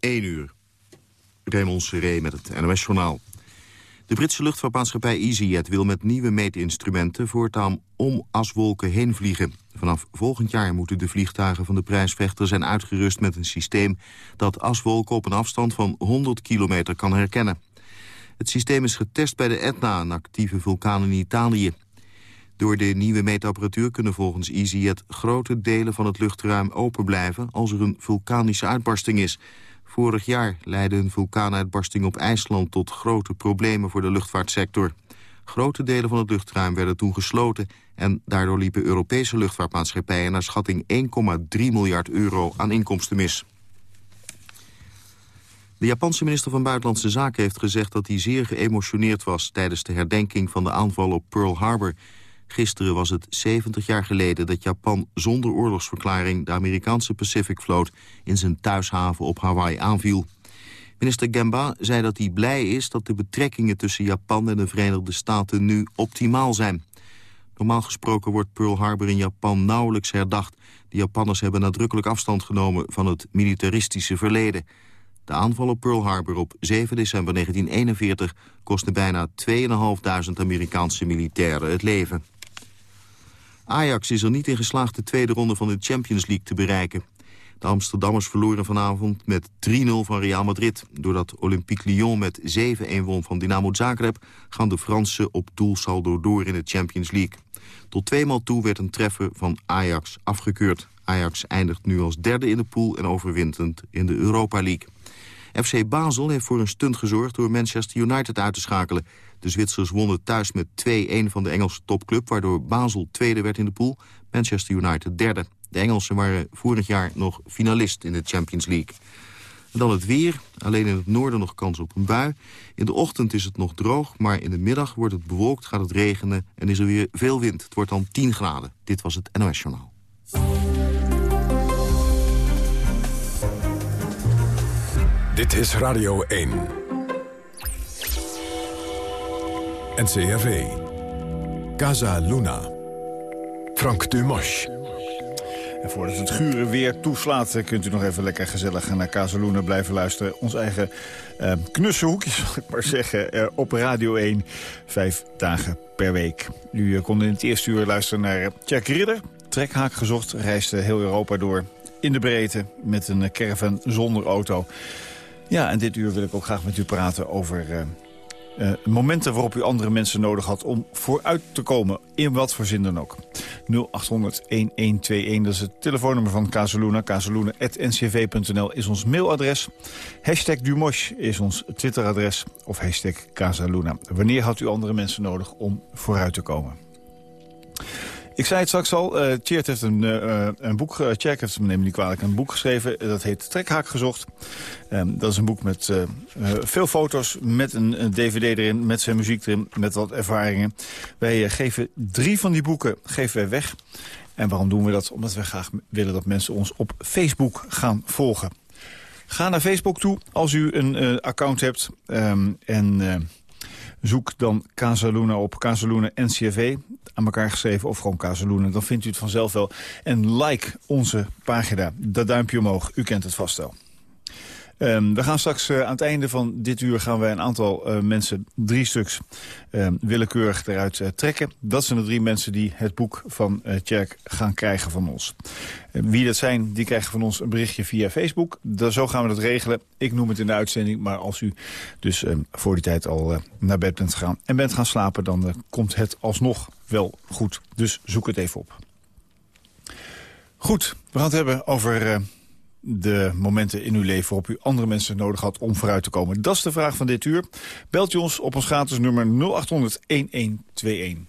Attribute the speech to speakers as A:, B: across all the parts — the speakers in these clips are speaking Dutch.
A: 1 uur. Raymond Seré met het NOS-journaal. De Britse luchtvaartmaatschappij EasyJet wil met nieuwe meetinstrumenten... voortaan om aswolken heen vliegen. Vanaf volgend jaar moeten de vliegtuigen van de prijsvechter zijn uitgerust met een systeem... dat aswolken op een afstand van 100 kilometer kan herkennen. Het systeem is getest bij de Etna, een actieve vulkaan in Italië. Door de nieuwe meetapparatuur kunnen volgens EasyJet grote delen van het luchtruim open blijven als er een vulkanische uitbarsting is. Vorig jaar leidde een vulkaanuitbarsting op IJsland tot grote problemen voor de luchtvaartsector. Grote delen van het luchtruim werden toen gesloten en daardoor liepen Europese luchtvaartmaatschappijen naar schatting 1,3 miljard euro aan inkomsten mis. De Japanse minister van Buitenlandse Zaken heeft gezegd dat hij zeer geëmotioneerd was tijdens de herdenking van de aanval op Pearl Harbor. Gisteren was het 70 jaar geleden dat Japan zonder oorlogsverklaring de Amerikaanse Pacific Vloot in zijn thuishaven op Hawaii aanviel. Minister Gemba zei dat hij blij is dat de betrekkingen tussen Japan en de Verenigde Staten nu optimaal zijn. Normaal gesproken wordt Pearl Harbor in Japan nauwelijks herdacht. De Japanners hebben nadrukkelijk afstand genomen van het militaristische verleden. De aanval op Pearl Harbor op 7 december 1941 kostte bijna 2.500 Amerikaanse militairen het leven. Ajax is er niet in geslaagd de tweede ronde van de Champions League te bereiken. De Amsterdammers verloren vanavond met 3-0 van Real Madrid. Doordat Olympique Lyon met 7-1 won van Dynamo Zagreb... gaan de Fransen op doelsaldo door in de Champions League. Tot tweemaal toe werd een treffer van Ajax afgekeurd. Ajax eindigt nu als derde in de pool en overwintend in de Europa League. FC Basel heeft voor een stunt gezorgd door Manchester United uit te schakelen. De Zwitsers wonnen thuis met 2-1 van de Engelse topclub... waardoor Basel tweede werd in de pool, Manchester United derde. De Engelsen waren vorig jaar nog finalist in de Champions League. En dan het weer. Alleen in het noorden nog kans op een bui. In de ochtend is het nog droog, maar in de middag wordt het bewolkt, gaat het regenen... en is er weer veel wind. Het wordt dan 10 graden. Dit was het NOS Journaal.
B: Dit is Radio 1. NCRV. Casa Luna. Frank Dumas.
C: En voordat het gure weer toeslaat, eh, kunt u nog even lekker gezellig naar Casaluna blijven luisteren. Ons eigen uh, knusse hoekje, zal ik maar zeggen, uh, op Radio 1. Vijf dagen per week. U uh, kon in het eerste uur luisteren naar Jack Ridder. Trekhaak gezocht, reisde heel Europa door in de breedte met een caravan zonder auto. Ja, en dit uur wil ik ook graag met u praten over uh, momenten waarop u andere mensen nodig had om vooruit te komen. In wat voor zin dan ook. 0800-1121, dat is het telefoonnummer van Casaluna. Casaluna.ncv.nl is ons mailadres. Hashtag Dumosh is ons Twitteradres. Of hashtag Casaluna. Wanneer had u andere mensen nodig om vooruit te komen? Ik zei het straks al, uh, heeft een, uh, een boek, heeft, niet kwalijk, een boek geschreven. Dat heet Trekhaak gezocht. Dat is een boek met veel foto's, met een, een, dvd erin, met zijn muziek erin, met wat ervaringen. Wij geven drie van die boeken geven wij weg. En waarom doen we dat? Omdat we graag willen dat mensen ons op Facebook gaan volgen. Ga naar Facebook toe als u een account hebt. Um, en Zoek dan Casaluna op, Casaluna NCV, aan elkaar geschreven of gewoon Casaluna. Dan vindt u het vanzelf wel. En like onze pagina, dat duimpje omhoog, u kent het vast wel. Um, we gaan straks uh, aan het einde van dit uur gaan wij een aantal uh, mensen, drie stuks, uh, willekeurig eruit uh, trekken. Dat zijn de drie mensen die het boek van Tjerk gaan krijgen van ons. wie dat zijn, die krijgen van ons een berichtje via Facebook. Da zo gaan we dat regelen. Ik noem het in de uitzending, maar als u dus ehm, voor die tijd al naar bed bent gegaan en bent gaan slapen, dan komt het alsnog wel goed. Dus zoek het even op. Goed, we gaan het hebben over de momenten in uw leven waarop u andere mensen nodig had om vooruit te komen? Dat is de vraag van dit uur. Belt u ons op ons gratis nummer 0800 1121.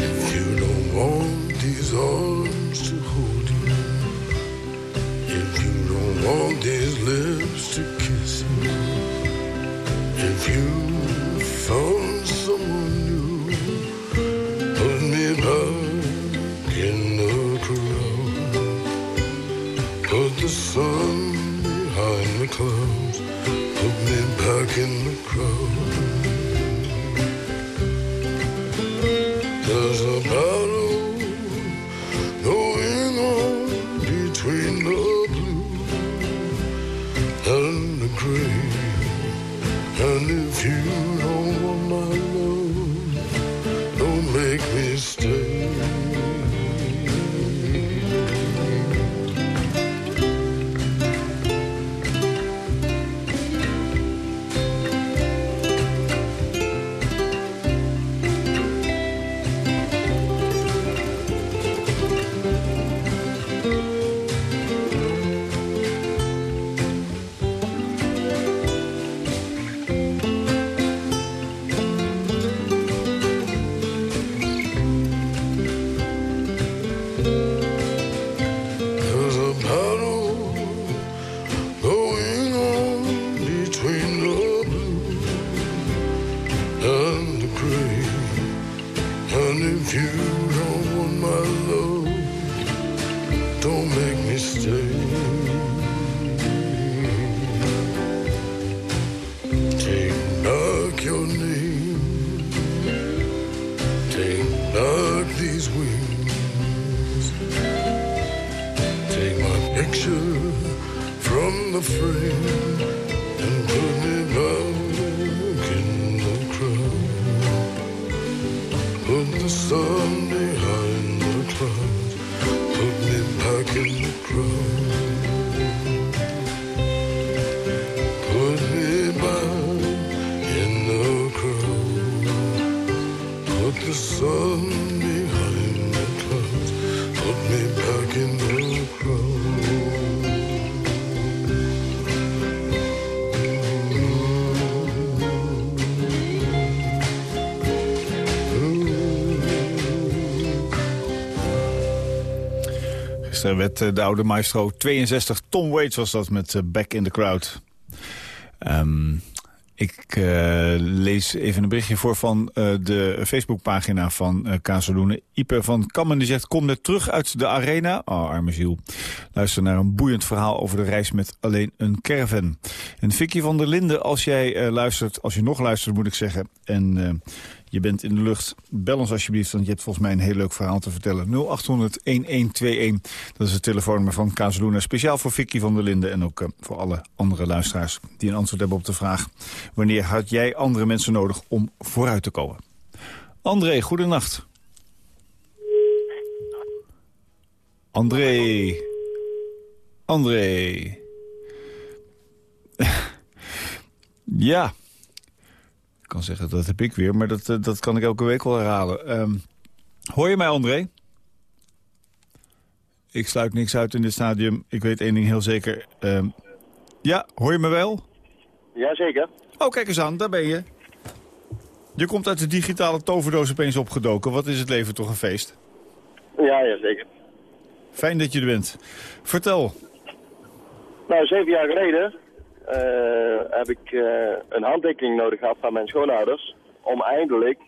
D: If you don't want these arms to hold you If you don't want found someone new. Put me back in the crowd. Put the sun behind the clouds. Put me back in the crowd. There's a battle.
C: Gisteren werd eh, de oude maestro 62. Tom Waits was dat met eh, Back in the Crowd. Ehm, ik eh, even een berichtje voor van eh, de Facebookpagina van uh, Kazeloenen. Ipe van Kammen die zegt, kom net terug uit de arena. Oh, arme ziel. Luister naar een boeiend verhaal over de reis met alleen een caravan. En Vicky van der Linden, als jij eh, luistert, als je nog luistert moet ik zeggen... en eh, je bent in de lucht, bel ons alsjeblieft... want je hebt volgens mij een heel leuk verhaal te vertellen. 0800-1121, dat is het telefoonnummer van Kazeloenen. Speciaal voor Vicky van der Linden en ook eh, voor alle andere luisteraars... die een antwoord hebben op de vraag... wanneer had jij andere mensen nodig om vooruit te komen? André, goedenacht. André. André. ja. Ik kan zeggen, dat heb ik weer, maar dat, eh, dat kan ik elke week wel herhalen. Ehm, hoor je mij, André? Ik sluit niks uit in dit stadium. Ik weet één ding heel zeker. Ehm, ja, hoor je me wel?
E: Jazeker.
C: Oh, kijk eens aan, daar ben je. Je komt uit de digitale toverdoos opeens opgedoken. Wat is het leven toch een feest?
E: Ja, ja, zeker.
C: Fijn dat je er bent. Vertel.
E: Nou, zeven jaar geleden eh, heb ik eh, een handtekening nodig gehad van mijn schoonouders. Om eindelijk,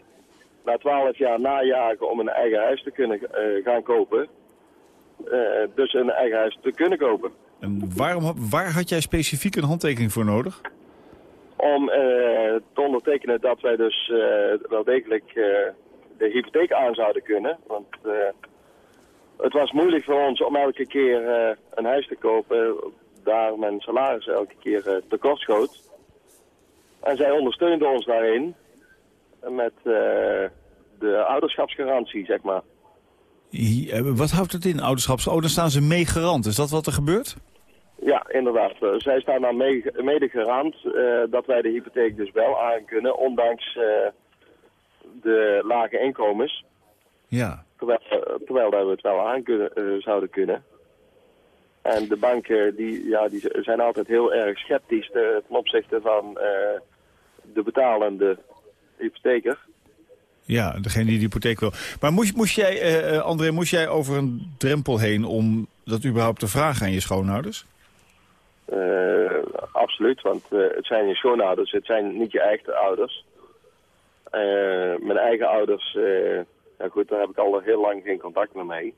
E: na twaalf jaar najagen, om een eigen huis te kunnen eh, gaan kopen. Dus een eigen huis te kunnen kopen.
C: En waarom, waar had jij specifiek een handtekening voor nodig?
E: Om eh, te ondertekenen dat wij dus eh, wel degelijk eh, de hypotheek aan zouden kunnen. Want het was moeilijk voor ons om elke keer een huis te kopen. Daar mijn salaris elke keer tekort schoot. En zij ondersteunden ons daarin. Met de ouderschapsgarantie, zeg maar.
C: Wat houdt het in, ouderschaps? Oh, dan staan ze mee garant. Is dat wat er gebeurt?
E: Ja, inderdaad. Eh, zij staan dan mee, mede garant eh, dat wij de hypotheek dus wel aan kunnen, ondanks eh, de lage inkomens.
C: Ja.
E: Terwijl, terwijl dat we het wel aan kunnen, zouden kunnen. En de banken die, ja, die zijn altijd heel erg sceptisch te- ten opzichte van de betalende hypotheker.
C: Ja, degene die de hypotheek wil. Maar moest, moest jij, eh, André, moest jij over een drempel heen om dat überhaupt te vragen aan je schoonouders?
E: Eh, absoluut, want eh, het zijn je schoonouders, het zijn niet je eigen ouders. Eh, mijn eigen ouders, goed, daar heb ik al heel lang geen contact meer mee.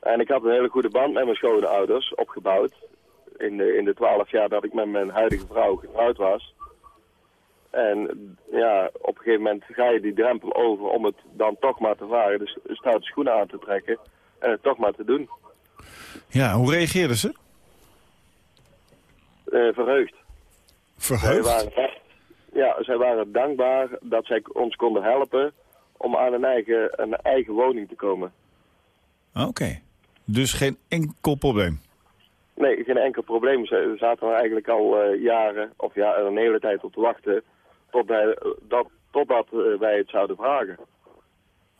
E: En ik had een hele goede band met mijn schoonouders opgebouwd. In de, in de twaalf jaar dat ik met mijn huidige vrouw getrouwd was. En ja, op een gegeven moment ga je die drempel over om het dan toch maar te varen. Dus stoute schoenen aan te trekken en het toch maar te doen.
C: Ja, hoe reageerden ze?
E: Eh, verheugd. Zij
C: Verheugd?
E: waren, echt- ja, zij waren dankbaar dat zij ons konden helpen om aan een eigen, een eigen woning te komen.
C: Oké. Dus geen enkel probleem.
E: Nee, geen enkel probleem. Ze zaten er eigenlijk al eh, jaren, of ja, een hele tijd op te wachten, tot wij, dat, totdat eh, wij het zouden vragen.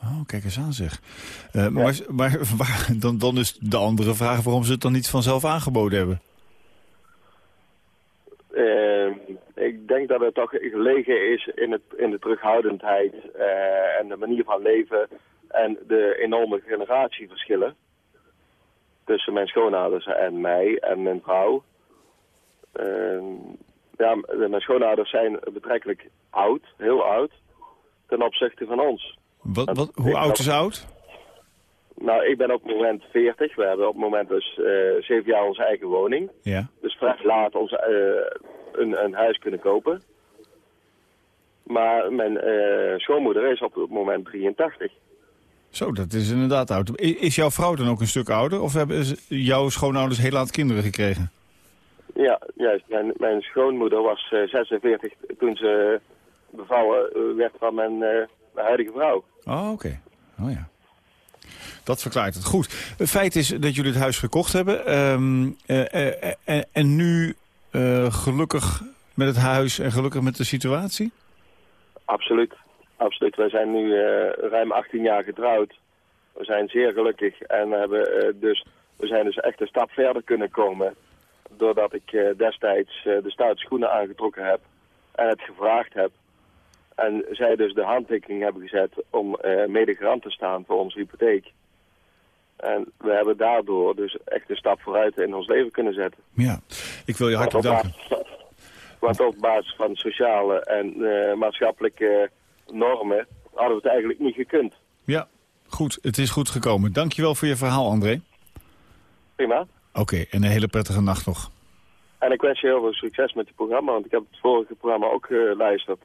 C: Oh, kijk eens aan zeg. Maar maar waar, dan, dan is de andere vraag waarom ze het dan niet vanzelf aangeboden hebben.
E: Eh, ik denk dat het toch gelegen is in, het, in de terughoudendheid eh, en de manier van leven en de enorme generatieverschillen tussen mijn schoonouders en mij en mijn vrouw. Eh, ja, mijn schoonouders zijn betrekkelijk oud, heel oud, ten opzichte van ons.
C: Wat, wat, hoe oud is oud?
E: Nou, ik ben op het moment 40. We hebben op het moment dus eh, zeven jaar onze eigen woning.
C: Ja.
E: Dus vrij laat ons eh, een, een huis kunnen kopen. Maar mijn eh, schoonmoeder is op het moment 83.
C: Zo, dat is inderdaad oud. Is jouw vrouw dan ook een stuk ouder? Of hebben jouw schoonouders heel laat kinderen gekregen?
E: Ja, juist. Mijn, mijn schoonmoeder was eh, 46 toen ze bevallen werd van mijn huidige vrouw.
C: Oh, oké. Oh ja. Dat verklaart het. Goed. Het feit is dat jullie het huis gekocht hebben. ehm, eh, eh, eh, en nu gelukkig met het huis en gelukkig met de situatie?
E: Absoluut. Absoluut. Wij zijn nu ruim 18 jaar getrouwd. We zijn zeer gelukkig en hebben, dus, we zijn dus echt een stap verder kunnen komen. Doordat ik destijds de stoute schoenen aangetrokken heb en het gevraagd heb. En zij dus de handtekening hebben gezet om mede garant te staan voor onze hypotheek. En we hebben daardoor dus echt een stap vooruit in ons leven kunnen zetten.
C: Ja. Ik wil je hartelijk danken.
E: want op basis van sociale en eh, maatschappelijke normen hadden we het eigenlijk niet gekund.
C: Ja, goed. Het is goed gekomen. Dankjewel voor je verhaal, André.
E: Prima.
C: Oké, en een hele prettige nacht nog.
E: En ik wens je heel veel succes met het programma, want ik heb het vorige programma ook geluisterd.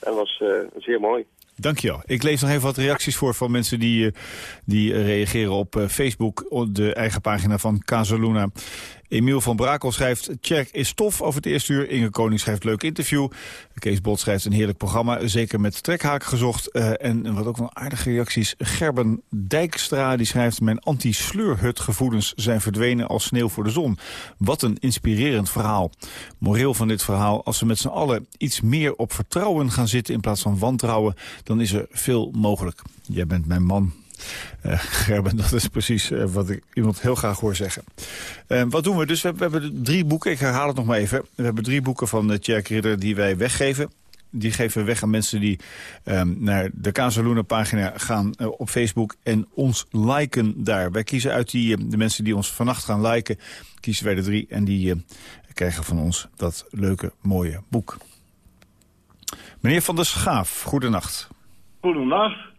E: En dat was eh, zeer mooi.
C: Dankjewel. Ik lees nog even wat reacties voor van mensen die, eh, die reageren op eh, Facebook, op de eigen pagina van Casaluna. Emiel van Brakel schrijft, Tjerk is tof over het eerste uur. Inge Koning schrijft, leuk interview. Kees Bot schrijft, een heerlijk programma, zeker met trekhaak gezocht. Eh, en wat ook wel aardige reacties. Gerben Dijkstra, die schrijft, mijn anti-sleurhut-gevoelens zijn verdwenen als sneeuw voor de zon. Wat een inspirerend verhaal. Moreel van dit verhaal, als we met z'n allen iets meer op vertrouwen gaan zitten in plaats van wantrouwen, dan is er veel mogelijk. Jij bent mijn man, eh, Gerben, dat is precies eh, wat ik iemand heel graag hoor zeggen. Eh, wat doen we dus? We, hebben drie boeken, ik herhaal het nog maar even. We hebben drie boeken van uh, Tjerk Ridder die wij weggeven. Die geven we weg aan mensen die ehm, naar de Casaluna pagina gaan op Facebook en ons liken daar. Wij kiezen uit die, de mensen die ons vannacht gaan liken, kiezen wij de drie en die krijgen van ons dat leuke, mooie boek. Meneer Van der Schaaf, goedenacht.
F: Goedenacht.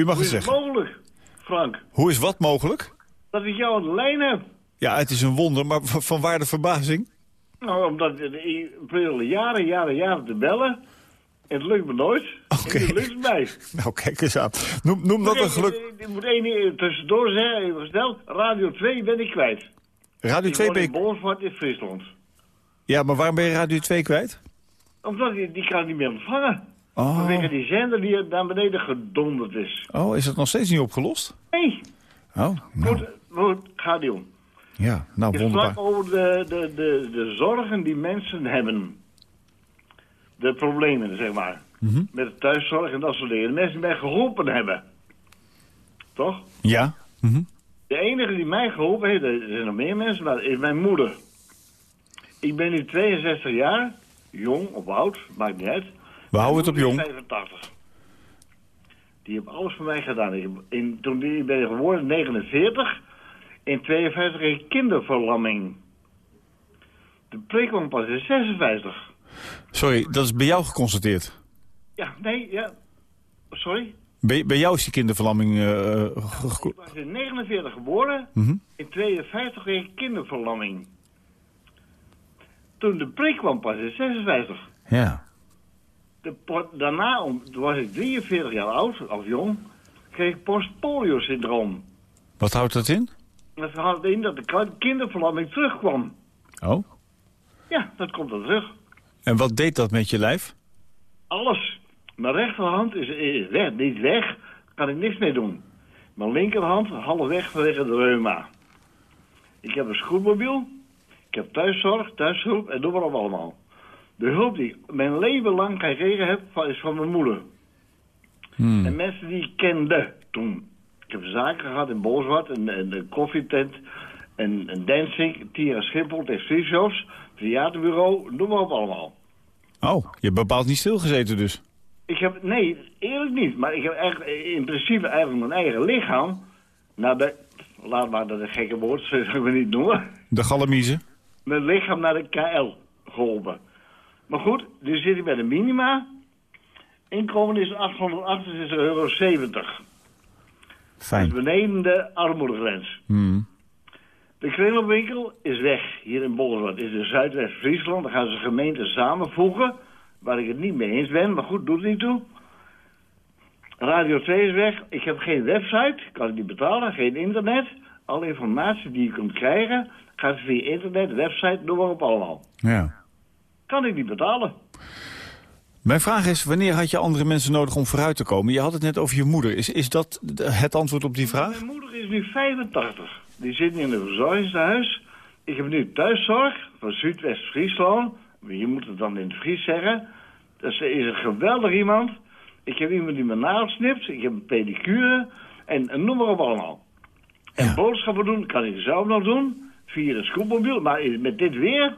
C: U mag
F: Hoe
C: het
F: is het
C: zeggen.
F: mogelijk, Frank,
C: Hoe is wat mogelijk?
F: dat ik jou aan de lijn heb?
C: Ja, het is een wonder, maar van waar de verbazing?
F: Nou, omdat ik jaren, jaren, jaren te bellen. En het lukt me nooit.
C: Oké.
F: Het lukt mij.
C: Nou, kijk eens aan. Noem, noem dat een geluk.
F: Ik, ik moet één tussendoor zeggen, even gesteld. Radio 2 ben ik kwijt.
C: Radio
F: Ik
C: 2
F: woon
C: ben
F: in
C: ik...
F: Boonsvoort in Friesland.
C: Ja, maar waarom ben je Radio 2 kwijt?
F: Omdat die, die kan niet meer ontvangen.
C: Oh.
F: Vanwege die zender die naar beneden gedonderd is.
C: Oh, is het nog steeds niet opgelost?
F: Nee,
C: Oh, nou,
F: goed, goed, ga die om.
C: ja, nou,
F: Je
C: wonderbaar.
F: sprak over de, de, de, de zorgen die mensen hebben. De problemen, zeg maar.
C: Mhm.
F: Met de thuiszorg en dat soort dingen. De mensen die mij geholpen hebben. Toch?
C: Ja? Mhm.
F: De enige die mij geholpen heeft, er zijn nog meer mensen, maar is mijn moeder. Ik ben nu 62 jaar, jong of oud, maakt niet uit.
C: We houden het op jong.
F: moeder is 85. Die heeft alles voor mij gedaan. Ik, in, toen die ben ik geworden, 49. In 52 kreeg ik kinderverlamming. De prik kwam pas in 56.
C: Sorry, dat is bij jou geconstateerd.
F: Ja, nee, ja. Sorry?
C: Bij, bij jou is die kinderverlamming... ge-
F: Ik was in 49 geboren.
C: Mhm.
F: In 52 kreeg ik kinderverlamming. Toen de prik kwam pas in 56.
C: Ja.
F: De, daarna, om- toen was ik 43 jaar oud, of jong, kreeg ik postpolio-syndroom.
C: Wat houdt dat in?
F: Dat houdt in dat de ki- kinderverlamming terugkwam.
C: Oh.
F: Ja, dat komt er terug.
C: En wat deed dat met je lijf?
F: Alles. Mijn rechterhand is, is weg, niet weg, kan ik niks mee doen. Mijn linkerhand half weg vanwege de reuma. Ik heb een scootmobiel, ik heb thuiszorg, thuishulp en noem maar op allemaal. De hulp die ik mijn leven lang gekregen heb, is van mijn moeder.
C: Hmm.
F: En mensen die ik kende toen. Ik heb zaken gehad in Booswart, een, een, koffietent, een, een dancing, Tira Schiphol, textielshows, theaterbureau, noem maar op allemaal.
C: Oh, je hebt bepaald niet stilgezeten dus.
F: Ik heb, nee, eerlijk niet. Maar ik heb eigenlijk, in principe eigenlijk mijn eigen lichaam... naar de, laat maar dat een gekke woord, zullen we niet noemen...
C: De galamiezen.
F: mijn lichaam naar de KL geholpen. Maar goed, nu zit ik bij de minima... Inkomen is 868,70 euro. Dat is
C: Fijn.
F: beneden de armoedegrens.
C: Hmm.
F: De kringloopwinkel is weg hier in Bolsward. is in Zuidwest-Friesland. Dan gaan ze gemeenten samenvoegen. Waar ik het niet mee eens ben, maar goed, doet niet toe. Radio 2 is weg. Ik heb geen website, kan ik niet betalen, geen internet. Alle informatie die je kunt krijgen, gaat via internet, website, noem maar op allemaal.
C: Ja.
F: Kan ik niet betalen.
C: Mijn vraag is, wanneer had je andere mensen nodig om vooruit te komen? Je had het net over je moeder. Is, is dat het antwoord op die vraag?
F: Mijn moeder is nu 85. Die zit in een verzorgingshuis. Ik heb nu thuiszorg van Zuidwest-Friesland. Je moet het dan in het Fries zeggen. Dat is is een geweldig iemand. Ik heb iemand die me nagels snipt. Ik heb een pedicure. En, en noem maar op allemaal. En
C: Ja.
F: boodschappen doen kan ik zelf nog doen. Via de scootmobiel. Maar met dit weer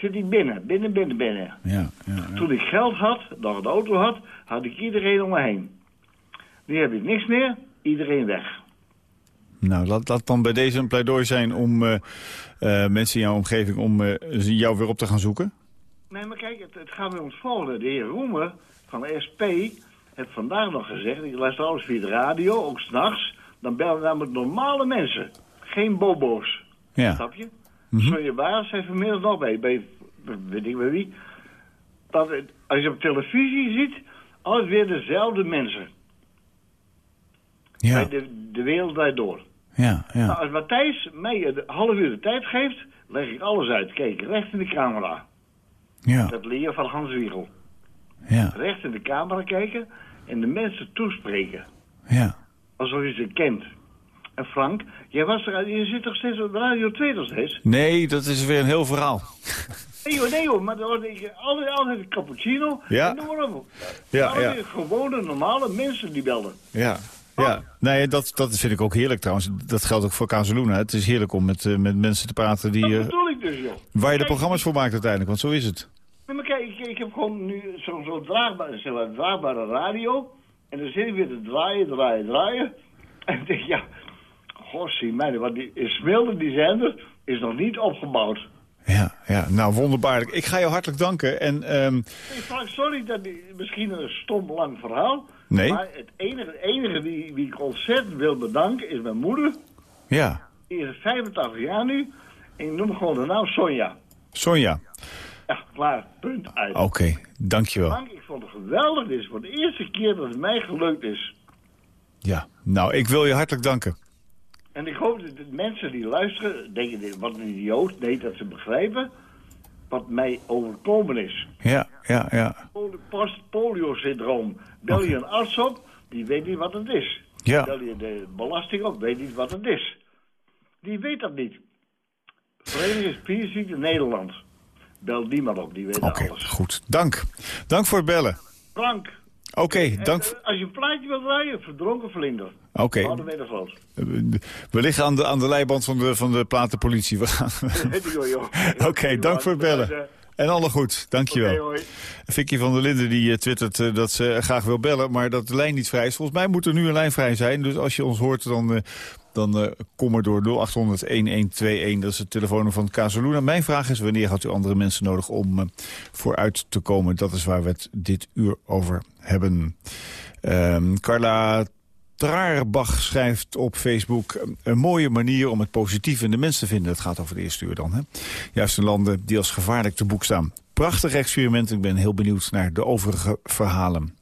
F: zit ik binnen. Binnen, binnen, binnen.
C: Ja, ja, ja.
F: Toen ik geld had, nog een auto had, had ik iedereen om me heen. Nu heb ik niks meer. Iedereen weg.
C: Nou, laat, laat dan bij deze een pleidooi zijn om eh, eh, mensen in jouw omgeving om eh, jou weer op te gaan zoeken.
F: Nee, maar kijk, het, het gaat bij ons volgende. De heer Roemer van de SP heeft vandaag nog gezegd... ik luister alles via de radio, ook s'nachts... dan bellen we namelijk normale mensen. Geen bobo's.
C: Ja.
F: Snap je? Baas zei vanmiddag nog bij, bij, weet ik bij wie... dat het, als je op televisie ziet, altijd weer dezelfde mensen.
C: Ja,
F: de, de wereld draait door.
C: ja,
F: Nou,
C: ja.
F: als Matthijs mij een half uur de tijd geeft, leg ik alles uit. Kijk, recht in de camera.
C: ja,
F: Dat leer je van Hans Wiegel.
C: ja,
F: recht in de camera kijken en de mensen toespreken.
C: ja.
F: Alsof je ze kent. En Frank, jij was er, je zit toch steeds op Radio 2 nog steeds?
C: Nee, dat is weer een heel verhaal.
F: Nee joh, nee joh, maar dan hoorde ik altijd, altijd een cappuccino.
C: Ja.
F: En.
C: Ja, ja.
F: gewone, normale mensen die belden.
C: Ja, ja. Nee, dat, dat vind ik ook heerlijk trouwens. Dat geldt ook voor Casaluna. Het is heerlijk om met, eh, met mensen te praten die,
F: Dat
C: eh,
F: bedoel ik dus joh.
C: waar je de programma's voor maakt uiteindelijk. Want zo is het.
F: Nee, maar kijk, ik, ik heb gewoon nu zo'n zo draagbaar, zeg maar, draagbare radio. En dan zit ik weer te draaien, draaien, draaien. En ik denk, ja, goh, zie mij, want die in Smilde, die zender, is nog niet opgebouwd.
C: Ja, ja, nou wonderbaarlijk. Ik ga je hartelijk danken. En ehm,
F: sorry dat die, misschien een stom lang verhaal.
C: Nee.
F: Maar het enige, het enige wie, wie ik ontzettend wil bedanken is mijn moeder.
C: ja,
F: Die is 85 jaar nu. En ik noem gewoon de naam Sonja.
C: Sonja.
F: Ja, klaar. Punt uit.
C: Oké, dankjewel.
F: Ik vond het geweldig. Dit is voor de eerste keer dat het mij gelukt is.
C: Ja, nou, ik wil je hartelijk danken.
F: En ik hoop dat de mensen die luisteren denken, wat een idioot. Nee, dat ze begrijpen wat mij overkomen is.
C: Ja, ja, ja.
F: Poli- Post-polio-syndroom. Bel je een arts op, die weet niet wat het is.
C: Ja.
F: Bel je de belasting op, weet niet wat het is. Die weet dat niet. Vereniging Spierziekte Nederland. Bel die maar op, die weet
C: Oké,
F: alles.
C: goed. Dank. Dank voor het bellen.
F: Frank,
C: Oké, dank.
F: eh, als je een plaatje wilt draaien, verdronken vlinder.
C: Oké,
F: Houden wij de groot.
C: we liggen aan de, aan de leiband van de, van de platenpolitie. We gaan... Oké, dank voor het bellen. En alle goed, dankjewel.
F: Hoi.
C: Vicky van der Linden die eh, twittert eh, dat ze graag wil bellen, maar dat de lijn niet vrij is. Volgens mij moet er nu een lijn vrij zijn. Dus als je ons hoort, dan, eh, dan eh, kom er door 0800-1121. Dat is het telefoonnummer van Casaluna. Mijn vraag is, wanneer had u andere mensen nodig om eh, vooruit te komen? Dat is waar we het dit uur over hebben. Ehm, Carla Traarbach schrijft op Facebook... een mooie manier om het positieve in de mens te vinden. Het gaat over de eerste uur dan. Hè? Juist in landen die als gevaarlijk te boek staan. Prachtig experiment. Ik ben heel benieuwd naar de overige verhalen.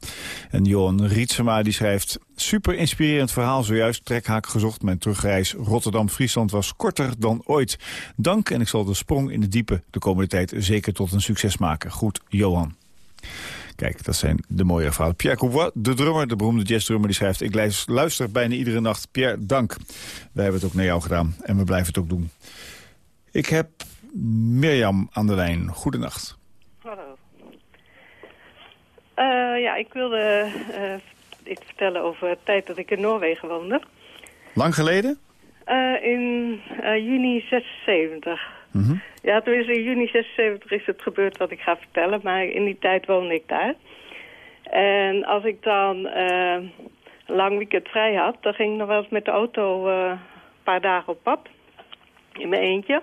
C: En Johan Rietsema die schrijft... Super inspirerend verhaal zojuist. Trekhaak gezocht. Mijn terugreis Rotterdam-Friesland was korter dan ooit. Dank en ik zal de sprong in de diepe de komende tijd zeker tot een succes maken. Goed, Johan. Kijk, dat zijn de mooie verhalen. Pierre Coubois, de drummer, de beroemde jazzdrummer, die schrijft... ik luis- luister bijna iedere nacht. Pierre, dank. Wij hebben het ook naar jou gedaan en we blijven het ook doen. Ik heb Mirjam aan de lijn. Goedenacht.
G: Eh, ja, ik wilde eh, iets vertellen over de tijd dat ik in Noorwegen woonde.
C: Lang geleden?
G: Eh, in eh, juni 76.
C: Mhm.
G: Ja, tenminste in juni 76 is het gebeurd wat ik ga vertellen, maar in die tijd woonde ik daar. En als ik dan een lang weekend vrij had, dan ging ik nog wel eens met de auto een paar dagen op pad. In mijn eentje.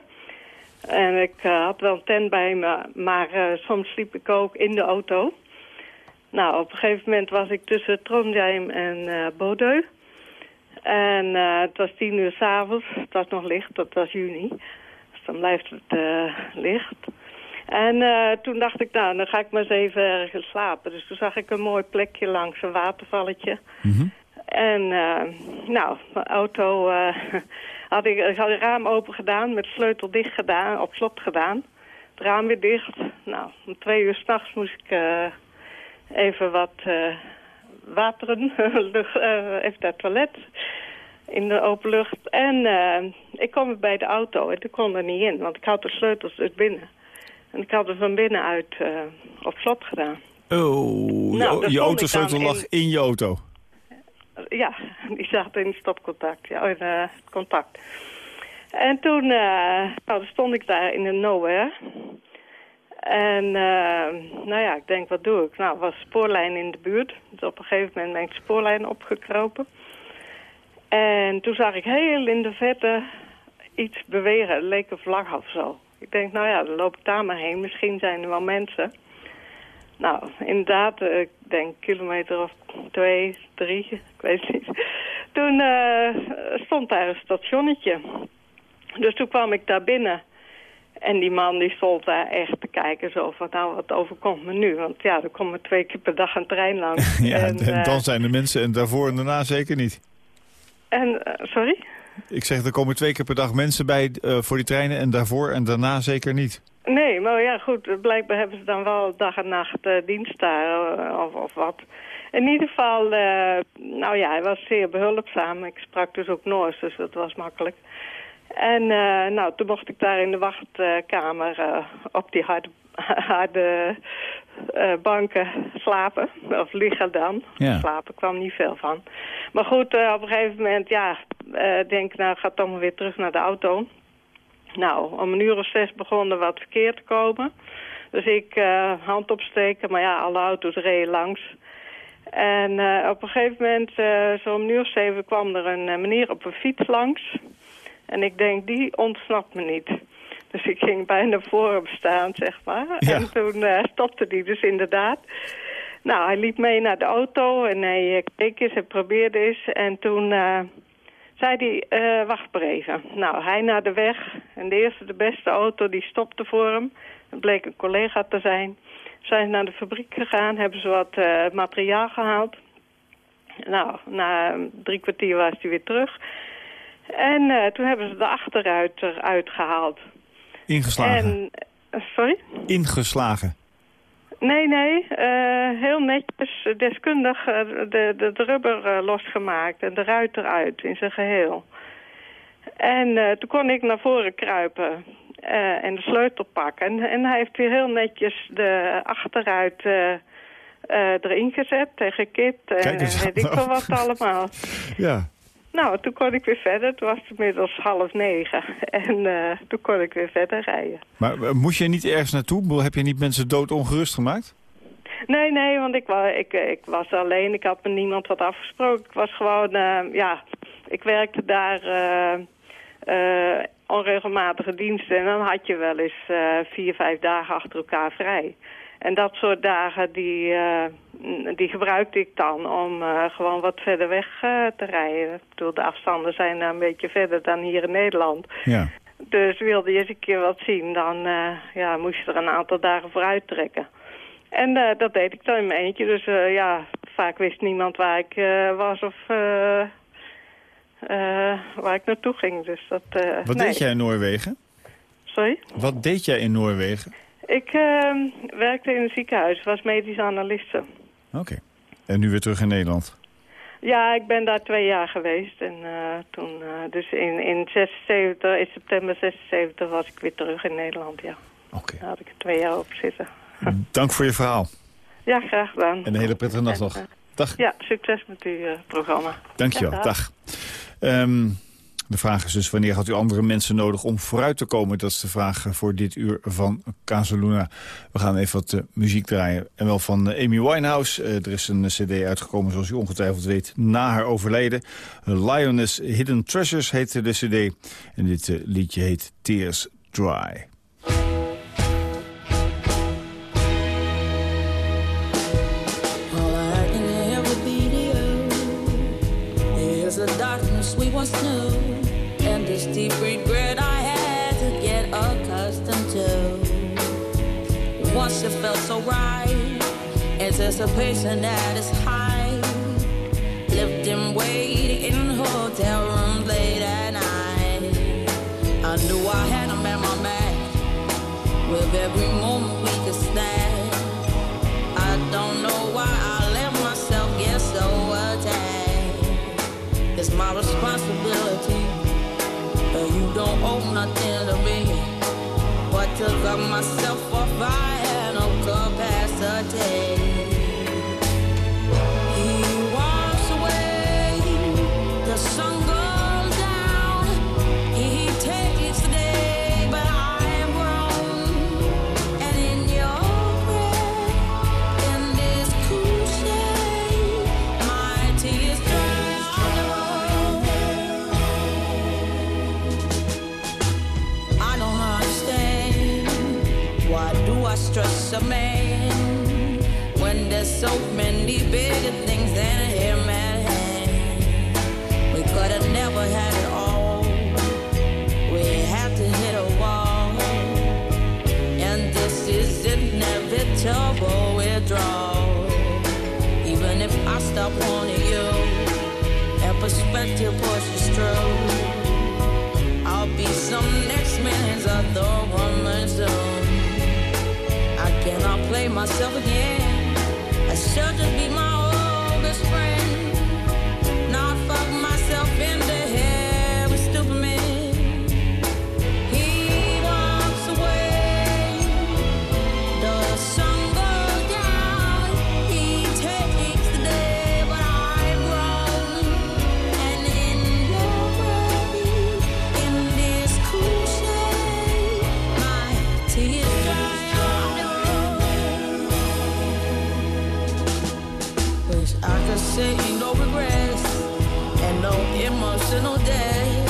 G: En ik had wel een tent bij me, maar soms sliep ik ook in de auto. Nou, op een gegeven moment was ik tussen Trondheim en eh Bodø. En eh, het was tien uur s'avonds. Het was nog licht, dat was juni. Dus dan blijft het eh, licht. En toen dacht ik, nou, dan ga ik maar eens even ergens slapen. Dus toen zag ik een mooi plekje langs een watervalletje. En uh, nou, mijn auto uh, had ik, ik had het raam open gedaan, met sleutel dicht gedaan, op slot gedaan. Het raam weer dicht. Nou, om twee uur s'nachts moest ik uh, even wat wateren, lucht, even naar het toilet in de open lucht. En ik kwam bij de auto en ik kon er niet in, want ik had de sleutels dus binnen. En ik had er van binnenuit op slot gedaan.
C: Oh, nou, je, je autosleutel lag in... in je auto?
G: Ja, die zaten in stopcontact, ja, in uh, contact. En toen uh, nou, stond ik daar in de nowhere. En uh, nou ja, ik denk, wat doe ik? Nou, was spoorlijn in de buurt. Dus op een gegeven moment ben ik spoorlijn opgekropen. En toen zag ik heel in de vette iets bewegen. Het leek een vlag of zo. Ik denk, nou ja, dan loop ik daar maar heen. Misschien zijn er wel mensen. Nou, inderdaad, ik denk kilometer of twee, drie, ik weet niet. Toen uh, stond daar een stationnetje. Dus toen kwam ik daar binnen. En die man die stond daar echt te kijken zo van, nou, wat overkomt me nu? Want ja, er komen twee keer per dag een trein langs.
C: ja, en, en dan uh, zijn de mensen en daarvoor en daarna zeker niet.
G: En, uh, sorry?
C: Ik zeg, er komen twee keer per dag mensen bij voor die treinen en daarvoor en daarna zeker niet.
G: Nee, maar ja goed, blijkbaar hebben ze dan wel dag en nacht dienst daar of, of wat. In ieder geval, nou ja, hij was zeer behulpzaam. Ik sprak dus ook Noors, dus dat was makkelijk. En nou, toen mocht ik daar in de wachtkamer op die harde, harde banken slapen. Of liggen dan.
C: Ja.
G: Slapen kwam niet veel van. Maar goed, op een gegeven moment, ja, denk ik, nou, ga toch maar weer terug naar de auto. Nou, om een uur of zes begon er wat verkeer te komen. Dus ik hand opsteken, maar ja, alle auto's reden langs. En op een gegeven moment, zo om een uur of zeven, kwam er een meneer op een fiets langs. En ik denk, die ontsnapt me niet. Dus ik ging bijna voor hem staan, zeg maar.
C: Ja.
G: En toen stopte die dus inderdaad. Nou, hij liep mee naar de auto en hij keek eens en probeerde eens. En toen zei hij, uh, wacht maar even. Nou, hij naar de weg en de eerste, de beste auto, die stopte voor hem. Het bleek een collega te zijn. Zijn ze naar de fabriek gegaan, hebben ze wat materiaal gehaald. Nou, na drie kwartier was hij weer terug. En uh, toen hebben ze de achteruit eruit gehaald.
C: Ingeslagen?
G: En, sorry?
C: Ingeslagen?
G: Nee, nee. Uh, heel netjes, deskundig de, de, de rubber losgemaakt en de ruit eruit in zijn geheel. En toen kon ik naar voren kruipen en de sleutel pakken. En, en, hij heeft weer heel netjes de achteruit erin gezet tegen kit en weet ik veel wat allemaal.
C: Ja.
G: Nou, toen kon ik weer verder. Het was inmiddels half negen. En uh, toen kon ik weer verder rijden.
C: Maar uh, moest je niet ergens naartoe? Heb je niet mensen dood ongerust gemaakt?
G: Nee, nee, want ik, was, ik, ik was alleen. Ik had met niemand wat afgesproken. Ik was gewoon, uh, ja... Ik werkte daar onregelmatige diensten. En dan had je wel eens vier, vijf dagen achter elkaar vrij. En dat soort dagen, die, uh, die gebruikte ik dan om uh, gewoon wat verder weg uh, te rijden. Ik bedoel, de afstanden zijn een beetje verder dan hier in Nederland.
C: Ja.
G: Dus wilde je eens een keer wat zien, dan ja, moest je er een aantal dagen voor uittrekken. En dat deed ik dan in mijn eentje. Dus ja, vaak wist niemand waar ik was of waar ik naartoe ging. Dus dat,
C: wat
G: nee.
C: deed jij in Noorwegen?
G: Sorry?
C: Wat deed jij in Noorwegen?
G: Ik uh, werkte in een ziekenhuis, was medisch analiste.
C: Oké. Okay. En nu weer terug in Nederland?
G: Ja, ik ben daar twee jaar geweest. En uh, toen, uh, dus in, in, 76, in september 76 was ik weer terug in Nederland, ja.
C: Oké. Okay.
G: Daar had ik er twee jaar op zitten.
C: Dank voor je verhaal.
G: Ja, graag gedaan.
C: En een hele prettige nacht nog. Dag.
G: Ja, succes met uw programma.
C: Dankjewel, ja, dag. dag. Um, de vraag is dus wanneer had u andere mensen nodig om vooruit te komen? Dat is de vraag eh, voor dit uur van Casaluna. We gaan even wat eh, muziek draaien. En wel van eh, Amy Winehouse. Er is een cd uitgekomen, zoals u ongetwijfeld weet, na haar overleden. Lioness Hidden Treasures heette de cd. En dit liedje heet Tears Dry.
H: the darkness we once knew. Deep regret I had to get accustomed to. Once it felt so right, anticipation at its high, lifting weight in hotel rooms late at night. I knew I had him at my back with every moment don't owe nothing to me. But to cut myself off, I had no capacity. A man when there's so many bigger things than him at hand? We could have never had it all. We have to hit a wall, and this is inevitable withdrawal. Even if I stop wanting you, and perspective pushes through. I'll be some next man's other woman soon. I play myself again. I should just be my old best friend. Emotional debt.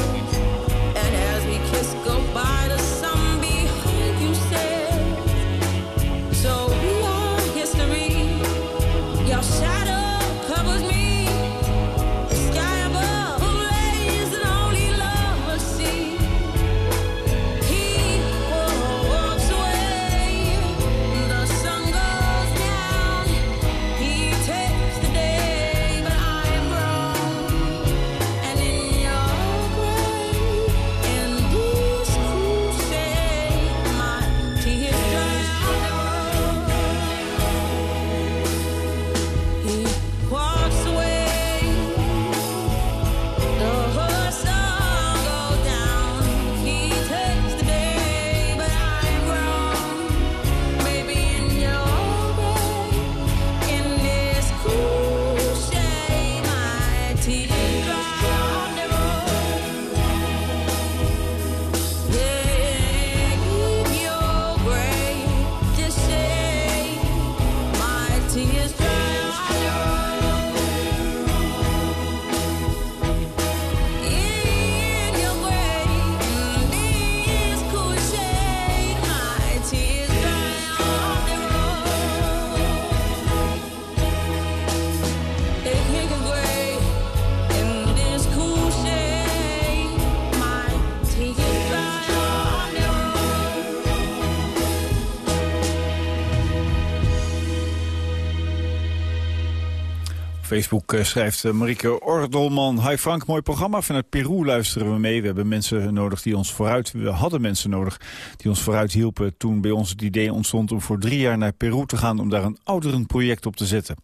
C: Facebook eh, schrijft eh, Marieke Ordelman. Hi Frank, mooi programma. Vanuit Peru luisteren we mee. We hebben mensen nodig die ons vooruit... We hadden mensen nodig die ons vooruit hielpen... toen bij ons het idee ontstond om voor drie jaar naar Peru te gaan... om daar een ouderenproject op te zetten.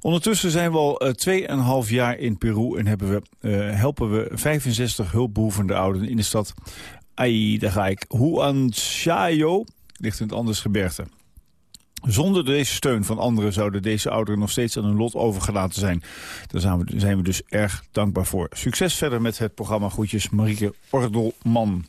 C: Ondertussen zijn we al uh, 2,5 jaar in Peru... en hebben we, eh, helpen we 65 hulpbehoevende ouderen in de stad... Ai, daar ga ik. Huanchayo ligt in het Andesgebergte. Zonder deze steun van anderen zouden deze ouderen nog steeds aan hun lot overgelaten zijn. Daar zijn we, zijn we dus erg dankbaar voor. Succes verder met het programma Groetjes Marieke Ordelman.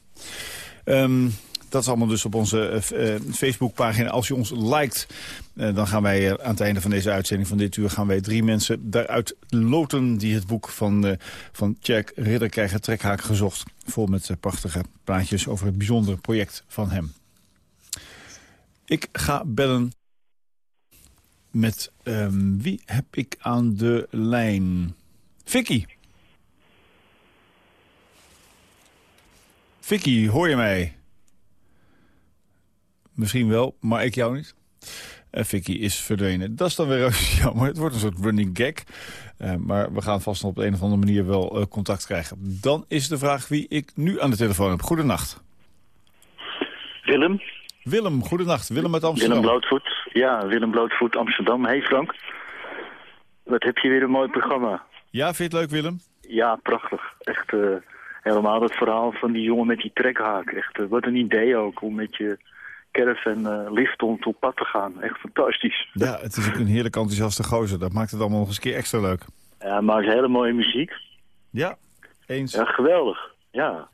C: Um, dat is allemaal dus op onze uh, Facebookpagina. Als je ons liked, uh, dan gaan wij aan het einde van deze uitzending van dit uur... gaan wij drie mensen daaruit loten die het boek van, van Jack Ridder krijgen trekhaak gezocht. Vol met prachtige plaatjes over het bijzondere project van hem. Ik ga bellen met um, wie heb ik aan de lijn? Vicky. Vicky, hoor je mij? Misschien wel, maar ik jou niet. En Vicky is verdwenen. Dat is dan weer jammer. Het wordt een soort running gag. Eh, maar we gaan vast nog op de een of andere manier wel eh, contact krijgen. Dan is de vraag wie ik nu aan de telefoon heb. Goedenacht.
I: Willem,
C: Willem, goedenacht. Willem uit Amsterdam.
I: Willem Blootvoet. Ja, Willem Blootvoet, Amsterdam. Hey Frank, wat heb je weer een mooi programma.
C: Ja, vind je het leuk, Willem?
I: Ja, prachtig. Echt eh, helemaal het verhaal van die jongen met die trekhaak. Echt, eh, wat een idee ook om met je caravan eh liftond op pad te gaan. Echt fantastisch.
C: Ja, het is ook een heerlijk enthousiaste gozer. Dat maakt het allemaal nog eens een keer extra leuk.
I: Ja, maar het is hele mooie muziek.
C: Ja, eens.
I: Ja, geweldig. Ja.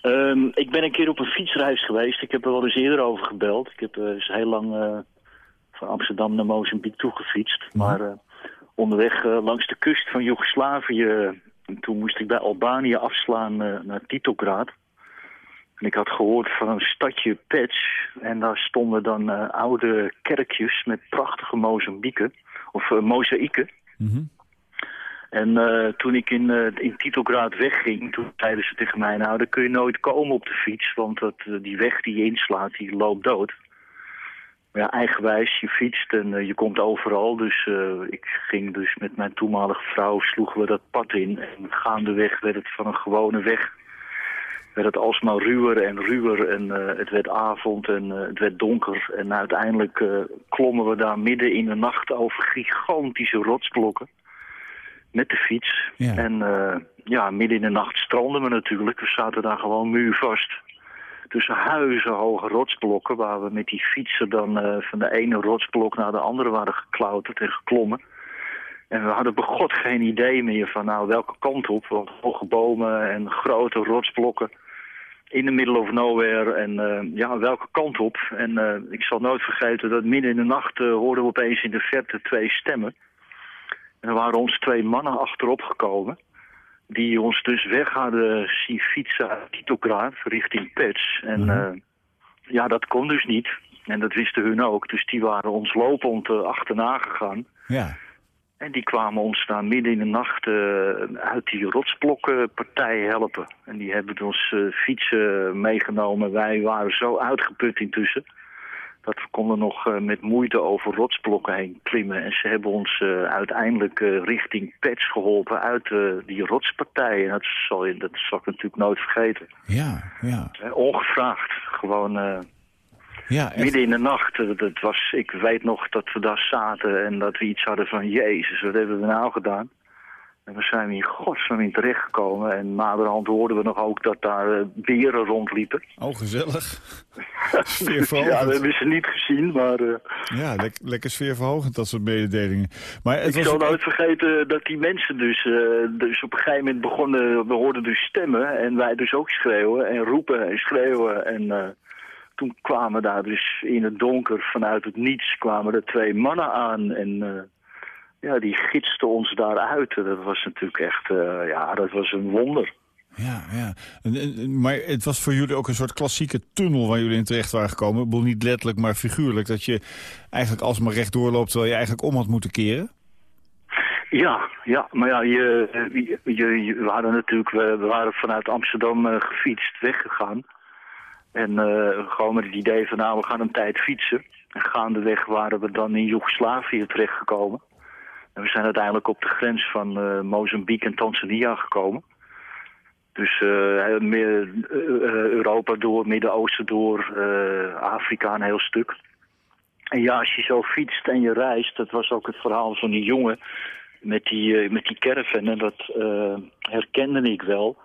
I: Ehm, ik ben een keer op een fietsreis geweest. Ik heb er wel eens eerder over gebeld. Ik heb eens heel lang van Amsterdam naar Mozambique toegefietst. Maar eh, onderweg eh, langs de kust van Joegoslavië... en toen moest ik bij Albanië afslaan eh, naar Titograd. En ik had gehoord van een stadje Pets. En daar stonden dan eh, oude kerkjes met prachtige Mozambieken. Of uh, mozaïeken.
C: Mhm.
I: En eh, toen ik in, eh, in Titelgraad wegging, toen zeiden ze tegen mij... nou, daar kun je nooit komen op de fiets, want dat, eh, die weg die je inslaat, die loopt dood. Ja, eigenwijs, je fietst en eh, je komt overal. Dus eh, ik ging dus met mijn toenmalige vrouw, sloegen we dat pad in. En gaandeweg werd het van een gewone weg... werd het alsmaar ruwer en ruwer en eh, het werd avond en het werd donker. En uiteindelijk klommen we daar midden in de nacht over gigantische rotsblokken met de fiets.
C: Ja.
I: En ja, midden in de nacht stranden we natuurlijk. We zaten daar gewoon muurvast. Tussen huizenhoge rotsblokken waar we met die fietsen dan eh, van de ene rotsblok naar de andere waren geklauterd en geklommen. En we hadden begot geen idee meer van nou welke kant op. Want hoge bomen en grote rotsblokken in de middle of nowhere. En eh, ja, welke kant op. En eh, ik zal nooit vergeten dat midden in de nacht hoorden we opeens in de verte twee stemmen. En er waren ons twee mannen achterop gekomen. Die ons dus weg hadden zien fietsen uit Titokraat richting Pets. En eh, ja, dat kon dus niet. En dat wisten hun ook. Dus die waren ons lopend eh, achterna gegaan.
C: Ja.
I: En die kwamen ons daar midden in de nacht eh, uit die rotsblokkenpartij helpen. En die hebben ons fietsen meegenomen. Wij waren zo uitgeput intussen. Dat we konden nog eh, met moeite over rotsblokken heen klimmen. En ze hebben ons eh, uiteindelijk eh, richting Pets geholpen uit die rotspartij. En dat zal, je, dat zal ik natuurlijk nooit vergeten.
C: Ja, ja.
I: Ongevraagd. Gewoon
C: Ja, echt.
I: midden in de nacht. Dat was, ik weet nog dat we daar zaten en dat we iets hadden van... Jezus, wat hebben we nou gedaan? En we zijn in godsnaam in terechtgekomen. En naderhand hoorden we nog ook dat daar eh, beren rondliepen.
C: Oh, gezellig.
I: ja,
C: Sfeerverhogend.
I: we hebben ze niet gezien, maar... eh,
C: Ja, lek- lekker sfeerverhogend, dat soort mededelingen. Maar het
I: ik
C: was...
I: zal nooit vergeten dat die mensen dus, eh, dus op een gegeven moment begonnen... We hoorden dus stemmen en wij dus ook schreeuwen en roepen en schreeuwen. En toen kwamen daar dus in het donker vanuit het niets kwamen er twee mannen aan. En ja, die gidsten ons daaruit. Dat was natuurlijk echt, eh, ja, dat was een wonder.
C: Ja, ja. En- en- Maar het was voor jullie ook een soort klassieke tunnel waar jullie in terecht waren gekomen. Ik bedoel niet letterlijk, maar figuurlijk. Dat je eigenlijk alsmaar rechtdoor loopt terwijl je eigenlijk om had moeten keren.
I: Ja, ja, maar ja, je, je, we hadden natuurlijk, we, we waren vanuit Amsterdam eh, gefietst, weggegaan. En eh, gewoon met het idee van, nou, we gaan een tijd fietsen. En gaandeweg waren we dan in Joegoslavië terechtgekomen. En we zijn uiteindelijk op de grens van eh, Mozambique en Tanzania gekomen. Dus eh, meer, eh, Europa door, Midden-Oosten door, Afrika een heel stuk. En ja, als je zo fietst en je reist, dat was ook het verhaal van die jongen met die, met die caravan. En dat herkende ik wel.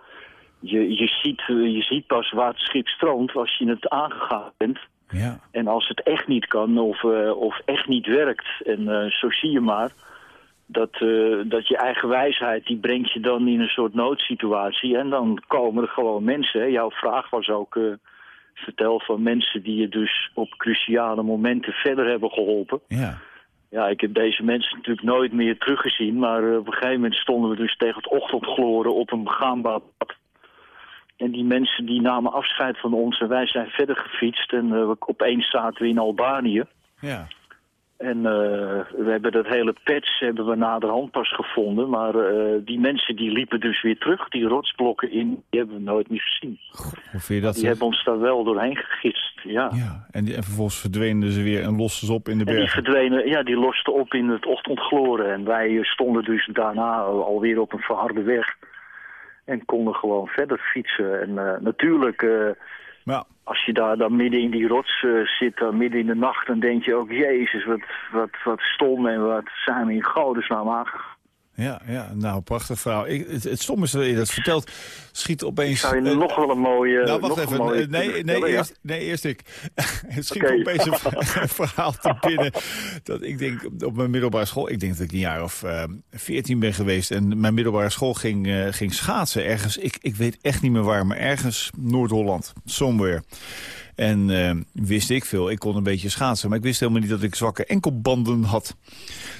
I: Je, je, ziet, je ziet pas waar het schip stroomt als je het aangegaan bent.
C: Ja.
I: En als het echt niet kan of, of echt niet werkt, en zo zie je maar... Dat, eh, dat je eigen wijsheid, die brengt je dan in een soort noodsituatie. En dan komen er gewoon mensen. Hè. Jouw vraag was ook, eh, vertel van mensen die je dus op cruciale momenten verder hebben geholpen.
C: Ja.
I: Ja, ik heb deze mensen natuurlijk nooit meer teruggezien. Maar eh, op een gegeven moment stonden we dus tegen het ochtendgloren op een begaanbaar pad. En die mensen die namen afscheid van ons en wij zijn verder gefietst. En opeens zaten we in Albanië.
C: Ja.
I: En eh, we hebben dat hele patch hebben we naderhand pas gevonden. Maar eh, die mensen die liepen dus weer terug, die rotsblokken in, die hebben we nooit meer gezien.
C: Hoe vind je dat?
I: Die hebben ons daar wel doorheen gegist, ja.
C: Ja, en, die- en vervolgens verdwenen ze weer en losten ze op in de
I: En die
C: bergen.
I: verdwenen, ja, die losten op in het ochtendgloren. En wij stonden dus daarna alweer op een verharde weg. En konden gewoon verder fietsen. En eh, natuurlijk,
C: Maar
I: als je daar dan midden in die rots eh, zit, dan midden in de nacht, dan denk je ook, jezus, wat, wat, wat stom en wat zijn we in godesnaam aangegaan.
C: Ja, ja, nou, prachtig verhaal. Ik, het, het stom is dat je dat vertelt, schiet opeens...
I: Zou je nog wel een mooie...
C: nou, wacht even.
I: Mooie
C: Nee, nee, nee,
I: ja?
C: eerst, nee, eerst ik. Het schiet opeens een ver- een verhaal te binnen. Dat ik denk, op mijn middelbare school... Ik denk dat ik een jaar of eh, veertien ben geweest. En mijn middelbare school ging, eh, ging schaatsen ergens. Ik, ik weet echt niet meer waar, maar ergens Noord-Holland. Somewhere. En eh, wist ik veel. Ik kon een beetje schaatsen. Maar ik wist helemaal niet dat ik zwakke enkelbanden had.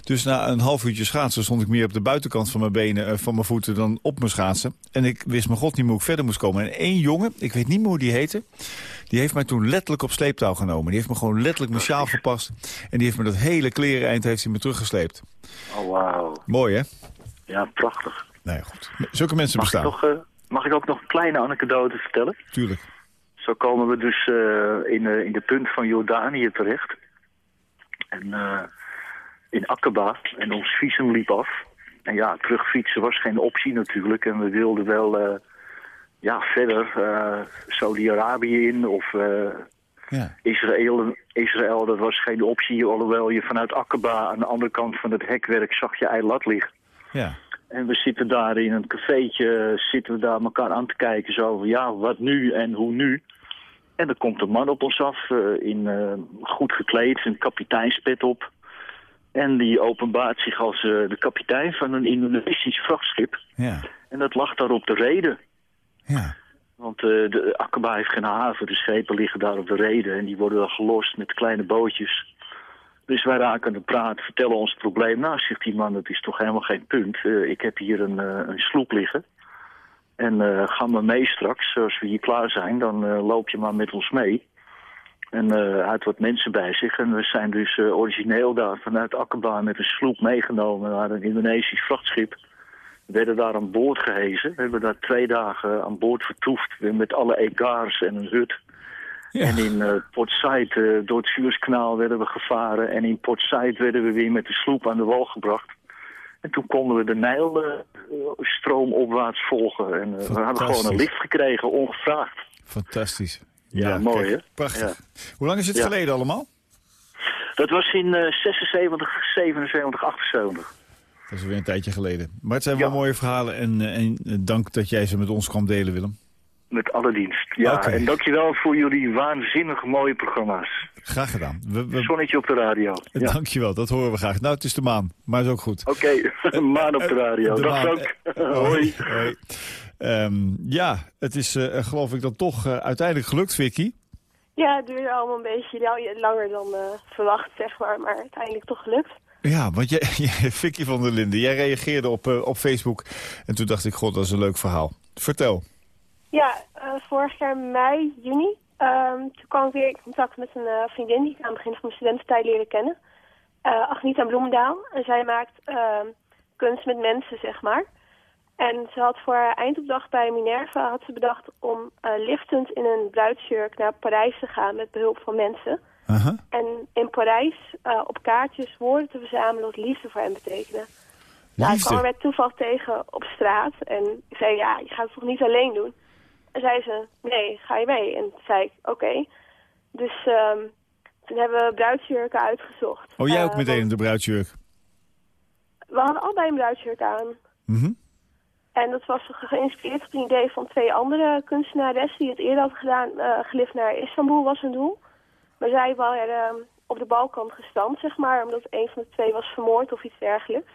C: Dus na een half uurtje schaatsen stond ik meer op de buitenkant van mijn benen, eh, van mijn voeten, dan op mijn schaatsen. En ik wist mijn god niet hoe ik verder moest komen. En één jongen, ik weet niet meer hoe die heette, die heeft mij toen letterlijk op sleeptouw genomen. Die heeft me gewoon letterlijk mijn sjaal gepast. En die heeft me dat hele klereneind heeft hij me teruggesleept.
I: Oh, wauw.
C: Mooi, hè?
I: Ja, prachtig.
C: Nou ja, goed. Zulke mensen
I: Mag ik,
C: bestaan.
I: eh, mag ik ook nog een kleine anekdote vertellen?
C: Tuurlijk.
I: Zo komen we dus eh, in, eh, in de punt van Jordanië terecht. En eh, in Aqaba. En ons visum liep af. En ja, terugfietsen was geen optie natuurlijk. En we wilden wel ja, verder Saudi-Arabië in of
C: Ja.
I: Israël. Israël, dat was geen optie. Alhoewel je vanuit Aqaba aan de andere kant van het hekwerk zag je Eilat liggen.
C: Ja.
I: En we zitten daar in een cafeetje, zitten we daar elkaar aan te kijken. Zo van, ja, wat nu en hoe nu? En er komt een man op ons af, eh, in, eh, goed gekleed, een kapiteinspet op. En die openbaart zich als eh, de kapitein van een Indonesisch vrachtschip.
C: Ja.
I: En dat lag daar op de reden.
C: Ja.
I: Want de Akaba heeft geen haven, de schepen liggen daar op de reden. En die worden dan gelost met kleine bootjes. Dus wij raken aan de praat, vertellen ons probleem. Nou, zegt die man, dat is toch helemaal geen punt. Ik heb hier een, een sloep liggen. En eh, ga maar mee straks, als we hier klaar zijn, dan eh, loop je maar met ons mee. En eh, had wat mensen bij zich. En we zijn dus origineel daar vanuit Akaba met een sloep meegenomen naar een Indonesisch vrachtschip. We werden daar aan boord gehezen. We hebben daar twee dagen aan boord vertoefd. Weer met alle egars en een hut.
C: Ja.
I: En in Port Said, door het Suezkanaal werden we gevaren. En in Port Said werden we weer met de sloep aan de wal gebracht. En toen konden we de Nijlstroom opwaarts volgen. En eh, we hadden gewoon een lift gekregen, ongevraagd.
C: Is
I: Ja, mooi, hè?
C: Prachtig. Hoe lang is het
I: Ja.
C: geleden allemaal?
I: Dat was in eh 76, 77, 78.
C: Dat is weer een tijdje geleden. Maar het zijn wel mooie verhalen en, eh, en eh, dank dat jij ze met ons kwam delen, Willem.
I: Met alle dienst. Ja,
C: Oké.
I: en dankjewel voor jullie waanzinnig mooie programma's.
C: Graag gedaan. We, we,
I: Zonnetje op de radio. Ja.
C: Dankjewel, dat horen we graag. Nou, het is de maan, maar is ook goed.
I: Oké, maan op de radio.
C: De
I: Dag
C: maan.
I: Frank.
C: Eh,
I: Hoi.
C: hoi. Ehm, ja, het is eh, geloof ik dan toch eh, uiteindelijk gelukt, Vicky.
J: Ja, het duurde allemaal een beetje la- langer dan eh, verwacht, zeg maar. Maar uiteindelijk toch gelukt.
C: Ja, want jij, Vicky van der Linden, jij reageerde op, eh, op Facebook. En toen dacht ik, god, dat is een leuk verhaal. Vertel.
J: Ja, eh, vorig jaar mei, juni. ehm, toen kwam ik weer in contact met een eh, vriendin die ik aan het begin van mijn studententijd leerde kennen. Eh Agnita Bloemendaal. En zij maakt ehm, kunst met mensen, zeg maar. En ze had voor haar eindopdracht bij Minerva had ze bedacht om liftend in een bruidsjurk naar Parijs te gaan met behulp van mensen. En in Parijs op kaartjes woorden te verzamelen wat liefde voor hen betekende. Nou, ik kwam
C: Liefde.
J: bij toeval tegen op straat. En ik zei, ja, je gaat het toch niet alleen doen? Zei ze, nee, ga je mee? En toen zei ik, oké. Dus ehm, toen hebben we bruidsjurken uitgezocht.
C: Oh, jij ook
J: Eh,
C: meteen de bruidsjurk.
J: We hadden allebei een bruidsjurk aan.
C: Mhm.
J: En dat was ge- geïnspireerd op een idee van twee andere kunstenaressen die het eerder hadden gedaan. eh gelift naar Istanbul was een doel. Maar zij waren ehm, op de balkan gestand, zeg maar, omdat een van de twee was vermoord of iets dergelijks.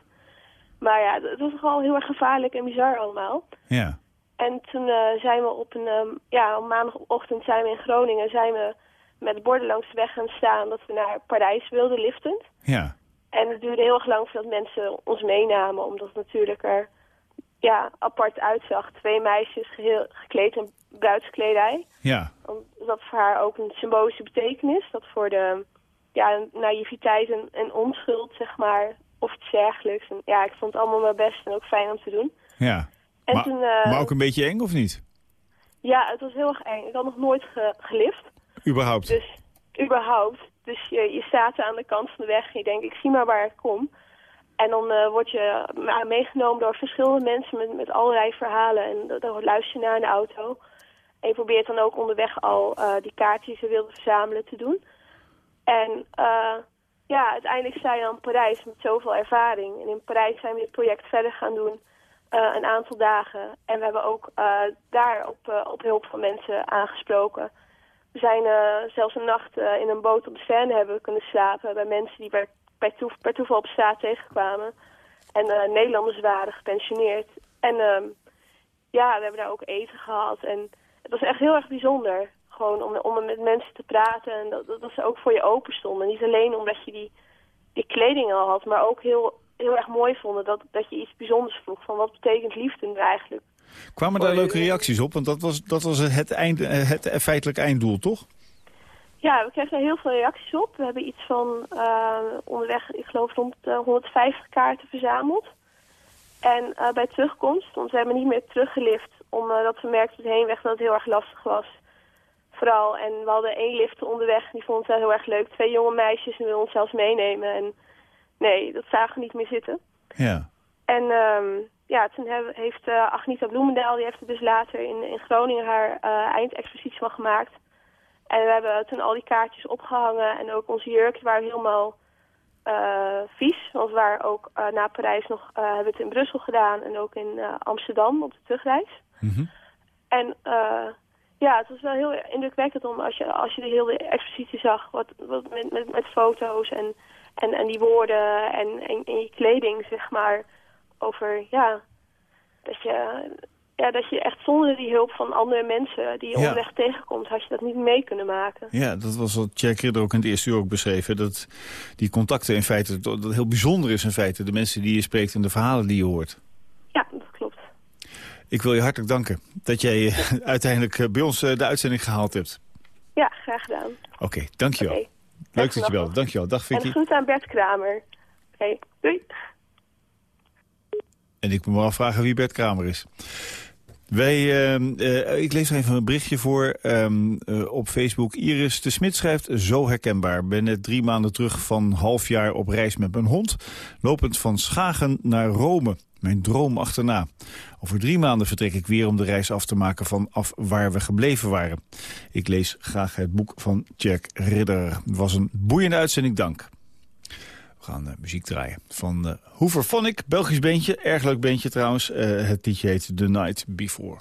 J: Maar ja, het was gewoon heel erg gevaarlijk en bizar allemaal.
C: Ja.
J: En toen eh, zijn we op een, ehm, ja, op maandagochtend zijn we in Groningen, zijn we met borden langs de weg gaan staan dat we naar Parijs wilden liftend.
C: Ja.
J: En het duurde heel erg lang voordat mensen ons meenamen, omdat het natuurlijk er ja, apart uitzag. Twee meisjes geheel gekleed in bruidskledij.
C: Ja.
J: Dat voor haar ook een symbolische betekenis. Dat voor de ja, naïviteit en, en onschuld, zeg maar. Of iets dergelijks. En ja, ik vond het allemaal mijn best en ook fijn om te doen.
C: Ja.
J: En
C: maar,
J: toen, eh,
C: maar ook een beetje eng, of niet?
J: Ja, het was heel erg eng. Ik had nog nooit ge- gelift.
C: Überhaupt.
J: Dus, überhaupt. Dus je, je staat aan de kant van de weg en je denkt, ik zie maar waar ik kom. En dan eh, word je meegenomen door verschillende mensen met, met allerlei verhalen. En dan- luister je naar in de auto. En je probeert dan ook onderweg al eh, die kaartjes die ze wilden verzamelen te doen. En ja, uiteindelijk sta je dan in Parijs met zoveel ervaring. En in Parijs zijn we dit project verder gaan doen. Eh, een aantal dagen. En we hebben ook eh, daar op, eh, op hulp van mensen aangesproken. We zijn zelfs een nacht in een boot op de Seine hebben kunnen slapen... bij mensen die toef- per toeval op straat tegenkwamen. En Nederlanders waren gepensioneerd. En ehm, ja, we hebben daar ook eten gehad. En het was echt heel erg bijzonder. Gewoon om, om met mensen te praten en dat, dat, dat ze ook voor je open stonden. Niet alleen omdat je die, die kleding al had, maar ook heel, heel erg mooi vonden dat, dat je iets bijzonders vroeg. Van wat betekent liefde nu eigenlijk?
C: Kwamen daar leuke reacties op? Want dat was, dat was het, eind, eh, het feitelijk einddoel, toch?
J: Ja, we kregen daar heel veel reacties op. We hebben iets van eh, onderweg, ik geloof rond de 150 kaarten verzameld. En eh, bij terugkomst, want we hebben niet meer teruggelift, omdat we merkten op de heenweg dat het heel erg lastig was. Vooral, en we hadden één lift onderweg, die vond het heel erg leuk. Twee jonge meisjes en wilden ons zelfs meenemen. En nee, dat zagen we niet meer zitten.
C: Ja.
J: En ehm, ja, toen heeft eh, Agnita Bloemendaal, die heeft er dus later in, in Groningen haar eh, eindexpositie van gemaakt. En we hebben toen al die kaartjes opgehangen en ook onze jurken waren helemaal eh, vies. Want we waren ook na Parijs nog, eh, hebben we het in Brussel gedaan en ook in Amsterdam op de terugreis. En eh, ja, het was wel heel indrukwekkend om als je, als je de hele expositie zag, wat, wat met, met, met foto's en, en, en die woorden en, en, en je kleding, zeg maar, over, ja, dat je, ja, dat je echt zonder die hulp van andere mensen die je
C: Ja.
J: onderweg tegenkomt, had je dat niet mee kunnen maken.
C: Ja, dat was wat Jack Ridder ook in het eerste uur ook beschreven. Dat die contacten in feite, dat heel bijzonder is in feite. De mensen die je spreekt en de verhalen die je hoort.
J: Ja, dat klopt.
C: Ik wil je hartelijk danken dat jij eh, uiteindelijk eh, bij ons eh, de uitzending gehaald hebt.
J: Ja, graag gedaan.
C: Oké, dankjewel. Leuk dat je belt. Dankjewel. Dag
J: En
C: Vicky.
J: groet aan Bert Kramer. Oké, doei.
C: En ik moet me afvragen wie Bert Kramer is. Wij, eh, eh, ik lees er even een berichtje voor ehm, eh, op Facebook. Iris de Smit schrijft, zo herkenbaar. Ben net drie maanden terug van half jaar op reis met mijn hond. Lopend van Schagen naar Rome. Mijn droom achterna. Over drie maanden vertrek ik weer om de reis af te maken vanaf waar we gebleven waren. Ik lees graag het boek van Jack Ridder. Het was een boeiende uitzending, dank. We gaan eh, muziek draaien van uh, Hooverphonic, Belgisch beentje. Erg leuk beentje trouwens. Uh, het liedje heet The Night Before.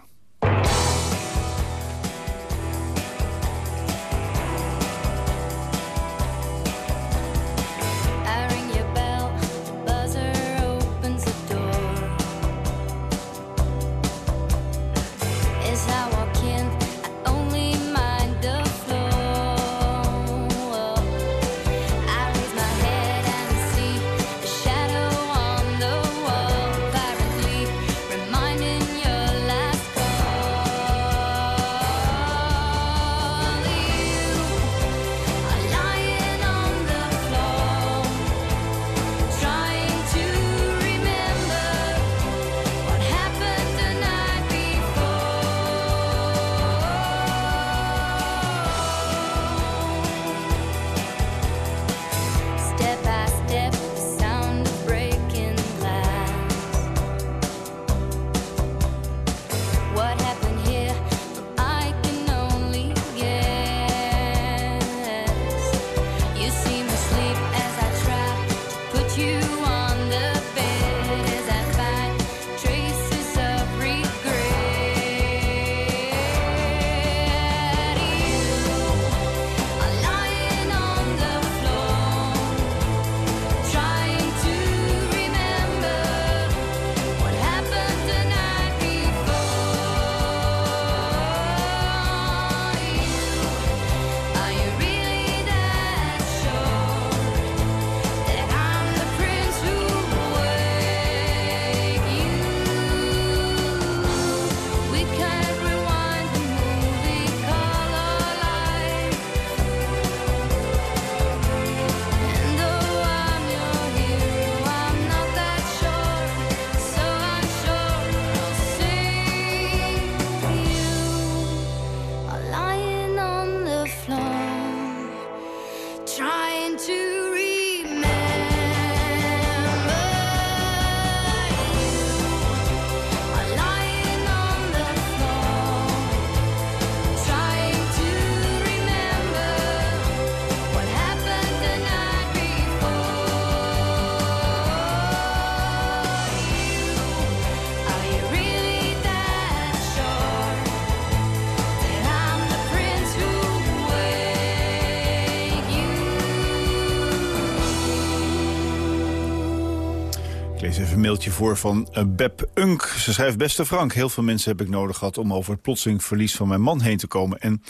C: Mailtje voor van uh, Beb Unk. Ze schrijft, beste Frank, heel veel mensen heb ik nodig gehad... om over het plotseling verlies van mijn man heen te komen. En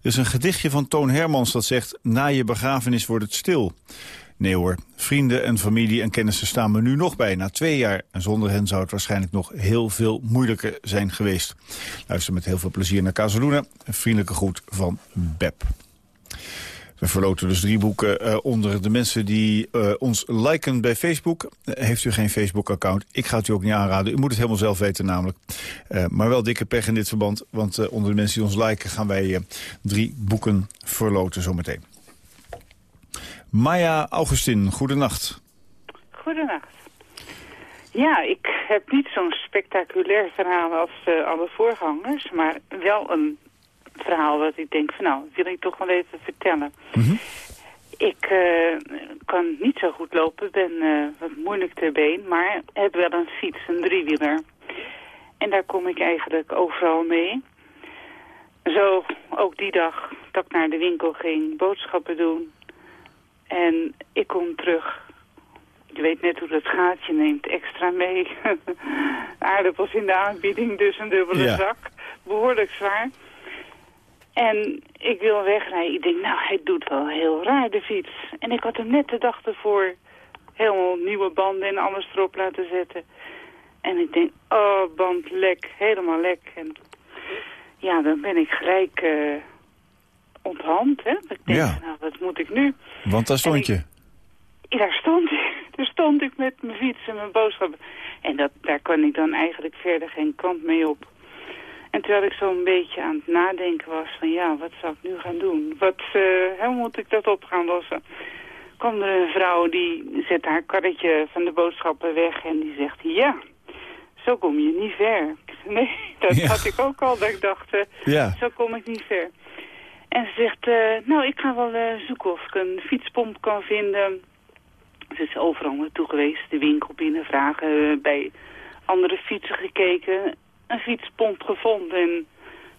C: er is een gedichtje van Toon Hermans dat zegt... na je begrafenis wordt het stil. Nee hoor, vrienden en familie en kennissen staan me nu nog bij na twee jaar. En zonder hen zou het waarschijnlijk nog heel veel moeilijker zijn geweest. Luister met heel veel plezier naar Casaluna. Een vriendelijke groet van Beb. We verloten dus drie boeken uh, onder de mensen die uh, ons liken bij Facebook. Uh, heeft u geen Facebook-account? Ik ga het u ook niet aanraden. U moet het helemaal zelf weten namelijk. maar wel dikke pech in dit verband. Want onder de mensen die ons liken gaan wij drie boeken verloten zometeen. Maya Augustin, goedenacht.
K: Goedenacht. Ja, ik heb niet zo'n spectaculair verhaal als alle voorgangers, maar wel een verhaal wat ik denk van nou, wil ik toch wel even vertellen.
C: Mm
K: Ik uh, kan niet zo goed lopen, ben uh, wat moeilijk ter been, maar heb wel een fiets, een driewieler. En daar kom ik eigenlijk overal mee. Zo ook die dag dat ik naar de winkel ging, boodschappen doen. En ik kom terug. Je weet net hoe dat gaat, je neemt extra mee. Aardappels in de aanbieding, dus een dubbele
C: Ja.
K: zak. Behoorlijk zwaar. En ik wil wegrijden. Ik denk, nou, hij doet wel heel raar, de fiets. En ik had hem net de dag ervoor helemaal nieuwe banden en alles erop laten zetten. En ik denk, oh, band lek, helemaal lek. En ja, dan ben ik gelijk eh onthand, hè. Ik denk,
C: Ja.
K: nou, wat moet ik nu?
C: Want daar stond je.
K: Ja, daar stond ik. Daar stond ik met mijn fiets en mijn boodschappen. En dat, daar kon ik dan eigenlijk verder geen kant mee op. En terwijl ik zo'n beetje aan het nadenken was van ja, wat zou ik nu gaan doen? Wat, eh, hoe moet ik dat op gaan lossen? kwam er een vrouw die zet haar karretje van de boodschappen weg en die zegt ja, zo kom je niet ver. Nee, dat
C: Ja.
K: had ik ook al, dat ik dacht, eh,
C: Ja.
K: zo kom ik niet ver. En ze zegt, eh, nou ik ga wel zoeken of ik een fietspomp kan vinden. Ze is overal naartoe geweest, de winkel binnen vragen, bij andere fietsen gekeken. Een fietspomp gevonden en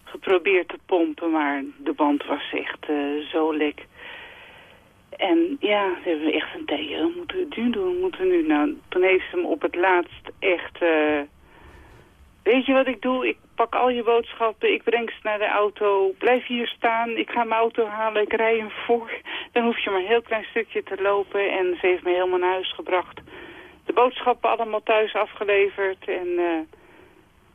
K: geprobeerd te pompen, maar de band was echt eh, zo lek. En ja, ze hebben echt een tijdje, wat moeten we nu doen, moeten we nu? Nou, toen heeft ze hem op het laatst echt... eh, weet je wat ik doe? Ik pak al je boodschappen, ik breng ze naar de auto, blijf hier staan, ik ga mijn auto halen, ik rij hem voor. Dan hoef je maar een heel klein stukje te lopen en ze heeft me helemaal naar huis gebracht. De boodschappen allemaal thuis afgeleverd en eh,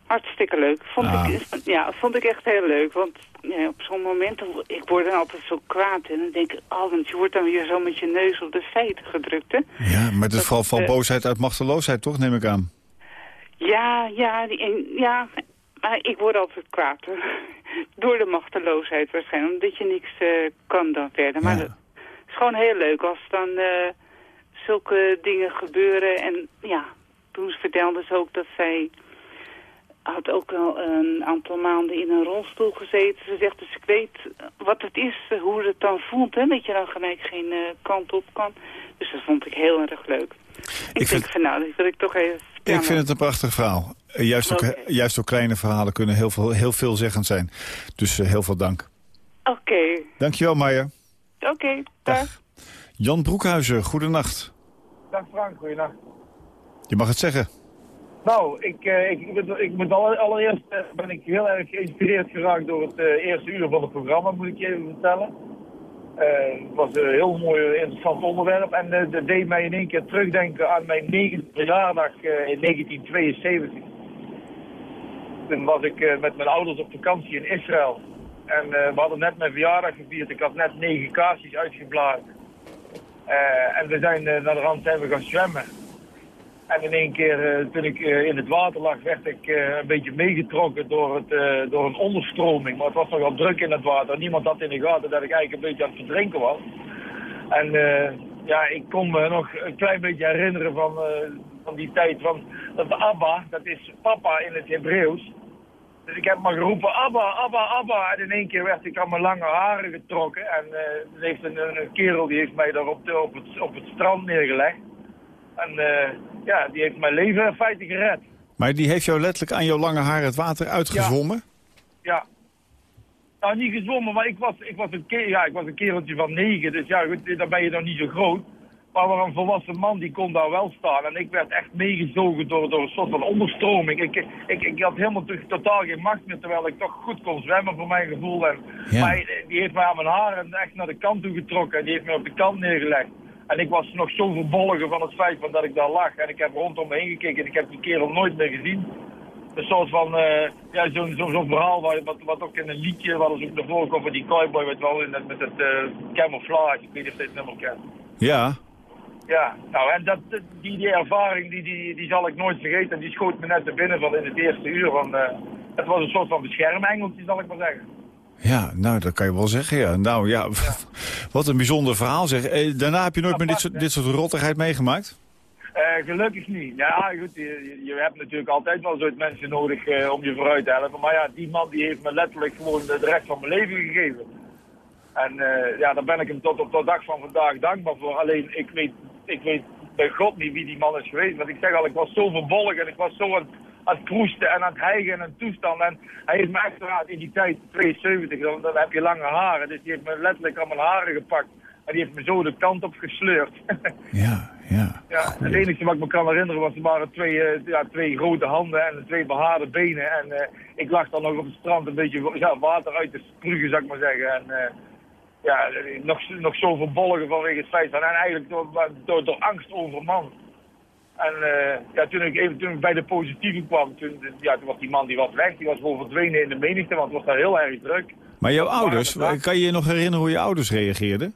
K: hartstikke leuk. Vond,
C: Ah.
K: ik, ja, vond ik echt heel leuk, want ja, op zo'n moment, ik word dan altijd zo kwaad en dan denk ik, oh, want je wordt dan weer zo met je neus op de feiten gedrukt, hè.
C: Ja, maar het is vooral van
K: eh,
C: boosheid uit machteloosheid, toch, neem ik aan.
K: Ja, ja, die, ja, maar ik word altijd kwaad. Door de machteloosheid waarschijnlijk, omdat je niks eh, kan dan verder. Maar
C: Ja.
K: het is gewoon heel leuk als dan eh, zulke dingen gebeuren. En ja, toen vertelde ze ook dat zij had ook al een aantal maanden in een rolstoel gezeten. Ze zegt dus ik weet wat het is, eh, hoe het dan voelt, hè, dat je dan gelijk geen eh, kant op kan. Dus dat vond ik heel erg leuk. Ik,
C: Ik vind-
K: denk van nou, dat wil ik toch even vertellen.
C: Ik vind het een prachtig verhaal. Eh, Juist ook, juist ook kleine verhalen kunnen heel, veel, heel veelzeggend zijn. Dus eh, heel veel dank.
K: Oké,
C: Dankjewel, Maya.
K: oké, dag.
C: Jan Broekhuizen, goedenacht.
L: Dag Frank, goeienacht.
C: Je mag het zeggen.
L: Nou, ik, eh, ik, ik, ben- ik moet alle- allereerst eh, ben ik heel erg geïnspireerd geraakt door het eh, eerste uur van het programma, moet ik je even vertellen. Eh, het was een heel mooi, eh, interessant onderwerp en eh, dat deed mij in één keer terugdenken aan mijn negende verjaardag eh, in 1972. Toen was ik eh, met mijn ouders op vakantie in Israël. En eh, we hadden net mijn verjaardag gevierd. Ik had net negen kaarsjes uitgeblazen. Eh, en we zijn eh, naar de rand zijn gaan zwemmen. En in één keer, eh, toen ik eh, in het water lag, werd ik eh, een beetje meegetrokken door, het, door een onderstroming. Maar het was nogal druk in het water. Niemand had in de gaten dat ik eigenlijk een beetje aan het verdrinken was. En ja, ik kon me nog een klein beetje herinneren van, van die tijd. Van, dat Abba, dat is papa in het Hebreeuws. Dus ik heb maar geroepen, Abba, Abba, Abba. En in één keer werd ik aan mijn lange haren getrokken. En er heeft een, een kerel die heeft mij daar op, de, op het strand neergelegd. En eh, ja, die heeft mijn leven in feite gered.
C: Maar die heeft jou letterlijk aan jouw lange haar het water uitgezwommen?
L: Ja. Nou, niet gezwommen, maar ik was, ik was, een, ja, ik was een kereltje van negen. Dus ja, goed, dan ben je nog niet zo groot. Maar een volwassen man die kon daar wel staan. En ik werd echt meegezogen door, door een soort van onderstroming. Ik, ik, ik had helemaal totaal geen macht meer, terwijl ik toch goed kon zwemmen voor mijn gevoel. En,
C: Ja.
L: Maar die heeft mij aan mijn haren echt naar de kant toe getrokken. En die heeft mij op de kant neergelegd. En ik was nog zo verbolgen van het feit van dat ik daar lag. En ik heb rondom me heen gekeken en ik heb die kerel nooit meer gezien. Een soort van, eh, ja, zo'n zo, zo'n verhaal waar, wat, wat ook in een liedje, wat ook naar voren komt van die cowboy, weet wel, in het, met het eh, camouflage. Ik weet niet of je het nummer kent.
C: Ja,
L: Ja, nou en dat, dat- die, die ervaring die, die, die zal ik nooit vergeten. Die schoot me net te binnen van in het eerste uur. Van, eh, het was een soort van beschermengeltje, zal ik maar zeggen.
C: Ja, nou, dat kan je wel zeggen, ja. Nou ja, wat een bijzonder verhaal zeg. Eh, daarna heb je nooit meer dit soort, dit soort rottigheid meegemaakt?
L: Eh, gelukkig niet. Ja, goed, je, je- hebt natuurlijk altijd wel zo'n mensen nodig eh, om je vooruit te helpen. Maar ja, die man die heeft me letterlijk gewoon de, de rest van mijn leven gegeven. En ja, daar ben ik hem tot op de dag van vandaag dankbaar voor. Alleen, ik weet, ik weet bij God niet wie die man is geweest. Want ik zeg al, ik was zo verbolgen en ik was zo aan, aan het proesten en aan het hijgen en een toestand. En hij heeft me uiteraard in die tijd, 72, dan, dan heb je lange haren. Dus die heeft me letterlijk aan mijn haren gepakt. En die heeft me zo de kant op gesleurd.
C: Ja, ja.
L: Ja, het enige wat ik me kan herinneren was er waren twee, eh, ja, twee grote handen en twee behaarde benen. En eh, ik lag dan nog op het strand een beetje ja, water uit te sprugen, zou ik maar zeggen. En eh, ja, nog, nog zo verbolgen vanwege het feit van, en eigenlijk door, door, door angst overman. En eh, ja, toen, ik even, toen ik bij de positieve kwam, toen, ja, toen was die man die was weg. Die was gewoon verdwenen in de menigte, want het was daar heel erg druk.
C: Maar jouw ouders, kan je je nog herinneren hoe je ouders reageerden?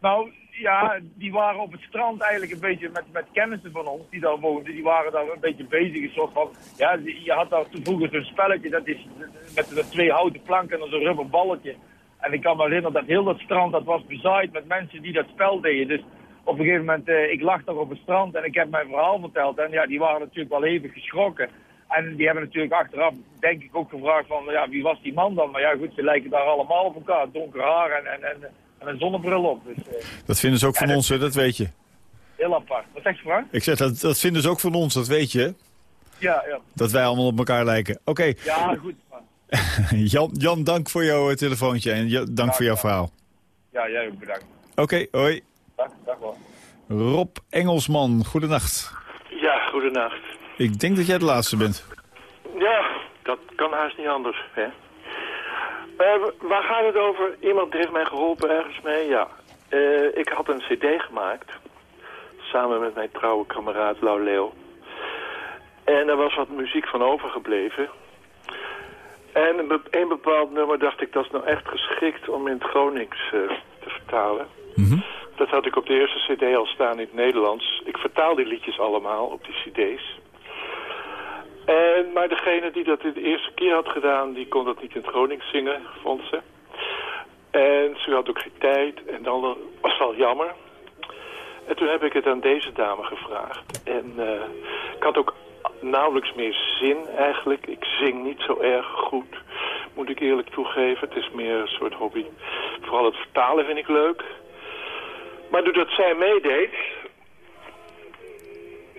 L: Nou, ja, die waren op het strand eigenlijk een beetje met, met kennissen van ons die daar woonden. Die waren daar een beetje bezig. Een soort van, ja, je had daar toen vroeger zo'n spelletje, dat is met, met twee houten planken en zo'n rubber balletje. En ik kan me herinneren dat heel dat strand, dat was bezaaid met mensen die dat spel deden. Dus op een gegeven moment, eh, ik lag daar op het strand en ik heb mijn verhaal verteld. En ja, die waren natuurlijk wel even geschrokken. En die hebben natuurlijk achteraf, denk ik, ook gevraagd van, ja, wie was die man dan? Maar ja, goed, ze lijken daar allemaal op elkaar. Donker haar en, en, en, en een zonnebril op. Dus eh,
C: Dat vinden ze ook van ons, hè, dat weet je.
L: heel apart. Wat zegt je, Frank?
C: Ik zeg, dat, dat vinden ze ook van ons, dat weet je.
L: Ja, ja.
C: Dat wij allemaal op elkaar lijken. Oké,
L: Ja, goed.
C: Jan, Jan, dank voor jouw telefoontje en ja, dank voor jouw verhaal.
L: Ja, jij ook bedankt.
C: Oké, hoi.
L: Dag, dag wel.
C: Rob Engelsman, goedenacht.
M: Ja, goedenacht.
C: Ik denk dat jij de laatste bent.
M: Ja, dat kan haast niet anders, hè. Eh, waar gaat het over? Iemand heeft mij geholpen ergens mee, ja. Eh, ik had een cd gemaakt, samen met mijn trouwe kameraad Lau Leeuw. En er was wat muziek van overgebleven. En een, be- een bepaald nummer dacht ik, dat is nou echt geschikt om in het Gronings eh, te vertalen. Dat had ik op de eerste cd al staan in het Nederlands. Ik vertaal die liedjes allemaal op die cd's. En, maar degene die dat de eerste keer had gedaan, die kon dat niet in het zingen, vond ze. En ze had ook geen tijd en dan was het wel jammer. En toen heb ik het aan deze dame gevraagd. En eh, ik had ook nauwelijks meer zin eigenlijk. Ik zing niet zo erg goed, moet ik eerlijk toegeven. Het is meer een soort hobby. Vooral het vertalen vind ik leuk. Maar doordat zij meedeed,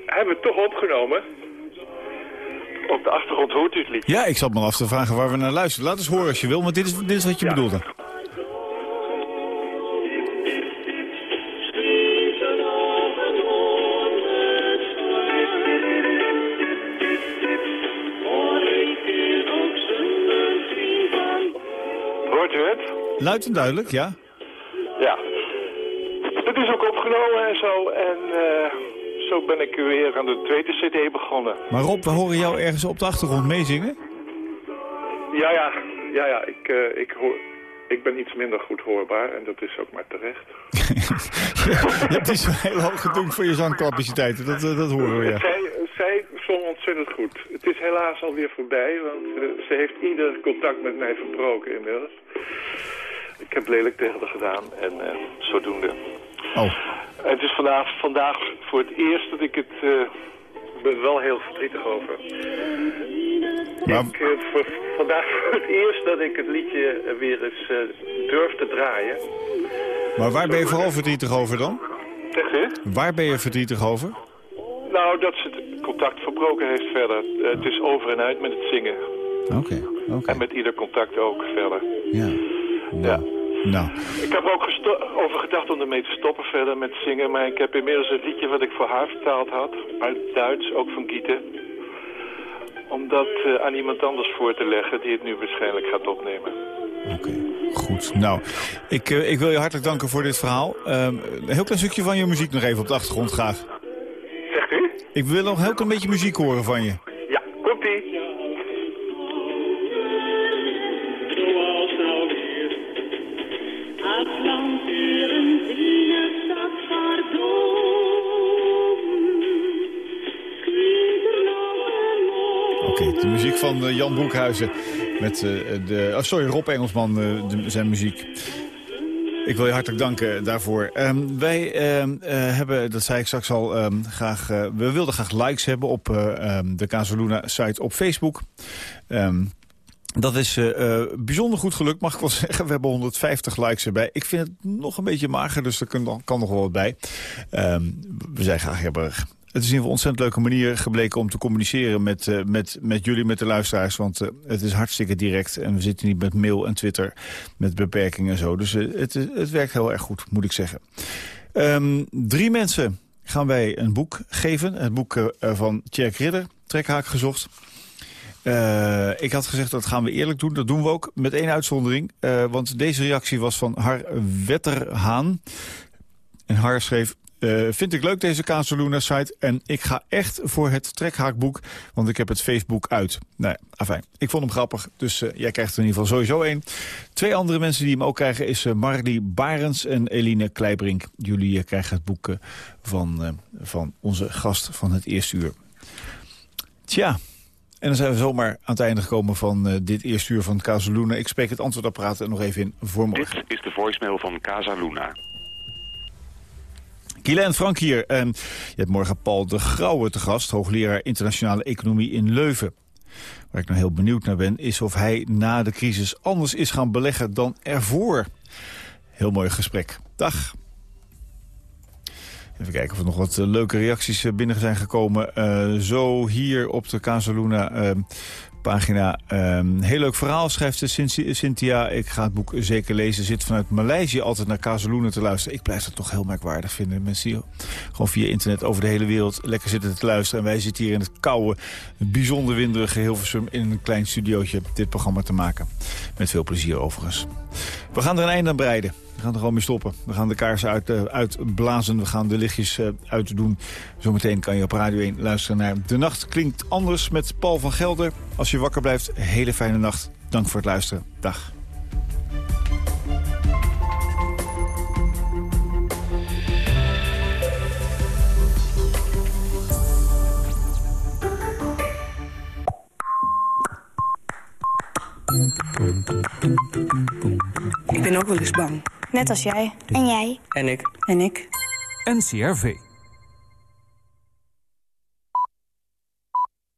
M: hebben we het toch opgenomen. Op de achtergrond hoort u het liedje.
C: Ja, ik zat me af te vragen waar we naar luisteren. Laat eens horen als je wil, want dit is, dit is wat je bedoelde.
M: Hoort u het?
C: Luid en duidelijk, ja.
M: Ja. Het is ook opgenomen en zo. En eh, zo ben ik weer aan de tweede cd begonnen.
C: Maar Rob, we horen jou ergens op de achtergrond meezingen.
M: Ja, ja. Ja, ja. Ik, eh, ik, hoor, ik ben iets minder goed hoorbaar. En dat is ook maar terecht.
C: Je hebt iets heel hoog gedonk voor je zangcapaciteiten, dat, eh, dat horen we, ja.
M: Zij, zij zong ontzettend goed. Het is helaas alweer voorbij. Want ze heeft ieder contact met mij verbroken inmiddels. Ik heb lelijk tegen haar gedaan. En zodoende.
C: Oh.
M: Het is vandaag, vandaag voor het eerst dat ik het... ik ben wel heel verdrietig over.
C: Maar-
M: Ik, eh, voor, vandaag voor het eerst dat ik het liedje weer eens eh, durf te draaien.
C: Maar waar ben je vooral verdrietig over dan?
M: U?
C: Waar ben je verdrietig over?
M: Nou, dat ze het contact verbroken heeft verder. Het is over en uit met het zingen.
C: Oké, oké.
M: En met ieder contact ook verder.
C: Ja.
M: Ja.
C: Nou,
M: Ik heb er ook over gedacht om ermee te stoppen verder met zingen. Maar ik heb inmiddels een liedje wat ik voor haar vertaald had. Uit Duits, ook van Gieten. Om dat eh, aan iemand anders voor te leggen die het nu waarschijnlijk gaat opnemen.
C: goed. Nou, ik, eh, ik wil je hartelijk danken voor dit verhaal. Ehm, een heel klein stukje van je muziek nog even op de achtergrond graag.
M: Zegt u?
C: Ik wil nog een heel klein beetje muziek horen van je. Van eh, Jan Broekhuizen. Met eh, de... Oh, sorry, Rob Engelsman, eh, zijn muziek. Ik wil je hartelijk danken daarvoor. Ehm, wij ehm, eh, hebben, dat zei ik straks al, ehm, graag, we wilden graag likes hebben op de Casaluna-site op Facebook. Dat is bijzonder goed gelukt, mag ik wel zeggen. We hebben 150 likes erbij. Ik vind het nog een beetje mager, dus er kan, nog- wel wat bij. We zijn graag hebberig. Het is in een ontzettend leuke manier gebleken om te communiceren met, eh, met, met jullie, met de luisteraars. Want eh, het is hartstikke direct en we zitten niet met mail en Twitter met beperkingen en zo. Dus eh, het, het werkt heel erg goed, moet ik zeggen. Ehm, drie mensen gaan wij een boek geven. Het boek van Tjerk Ridder, Trekhaak gezocht. Ik had gezegd dat gaan we eerlijk doen. Dat doen we ook met één uitzondering. Want deze reactie was van Har Wetterhaan. En Har schreef... eh, vind ik leuk deze Casaluna-site en ik ga echt voor het trekhaakboek, want ik heb het Facebook uit. Nou ja, afijn. Ik vond hem grappig, dus eh, jij krijgt er in ieder geval sowieso één. Twee andere mensen die hem ook krijgen is eh, Marlie Barens en Eline Kleibrink. Jullie eh, krijgen het boek eh, van, eh, van onze gast van het eerste uur. Tja, en dan zijn we zomaar aan het einde gekomen van eh, dit eerste uur van Casaluna. Ik spreek het antwoordapparaat er nog even in voor morgen.
N: Dit is de voicemail van Casa
C: En Frank hier. Je hebt morgen Paul de Grauwe te gast, hoogleraar internationale economie in Leuven. Waar ik nou heel benieuwd naar ben, is of hij na de crisis anders is gaan beleggen dan ervoor. Heel mooi gesprek. Dag. Even kijken of er nog wat eh, leuke reacties eh, binnen zijn gekomen. Eh, zo hier op de Casaluna pagina. Ehm, heel leuk verhaal, schrijft Cynthia-. Ik ga het boek zeker lezen. Zit vanuit Maleisië altijd naar Casaluna te luisteren. Ik blijf dat toch heel merkwaardig vinden. Mensen die gewoon via internet over de hele wereld lekker zitten te luisteren. En wij zitten hier in het koude, bijzonder winderige Hilversum... in een klein studiootje dit programma te maken. Met veel plezier overigens. We gaan er een einde aan breiden. We gaan er gewoon mee stoppen. We gaan de kaarsen eh, uitblazen. We gaan de lichtjes eh, uitdoen. Zometeen kan je op Radio 1 luisteren naar De Nacht Klinkt Anders met Paul van Gelder. Als je wakker blijft, hele fijne nacht. Dank voor het luisteren. Dag.
O: Ik ben ook wel eens bang.
P: Net als jij. En jij.
O: En ik.
P: En ik.
Q: NCRV.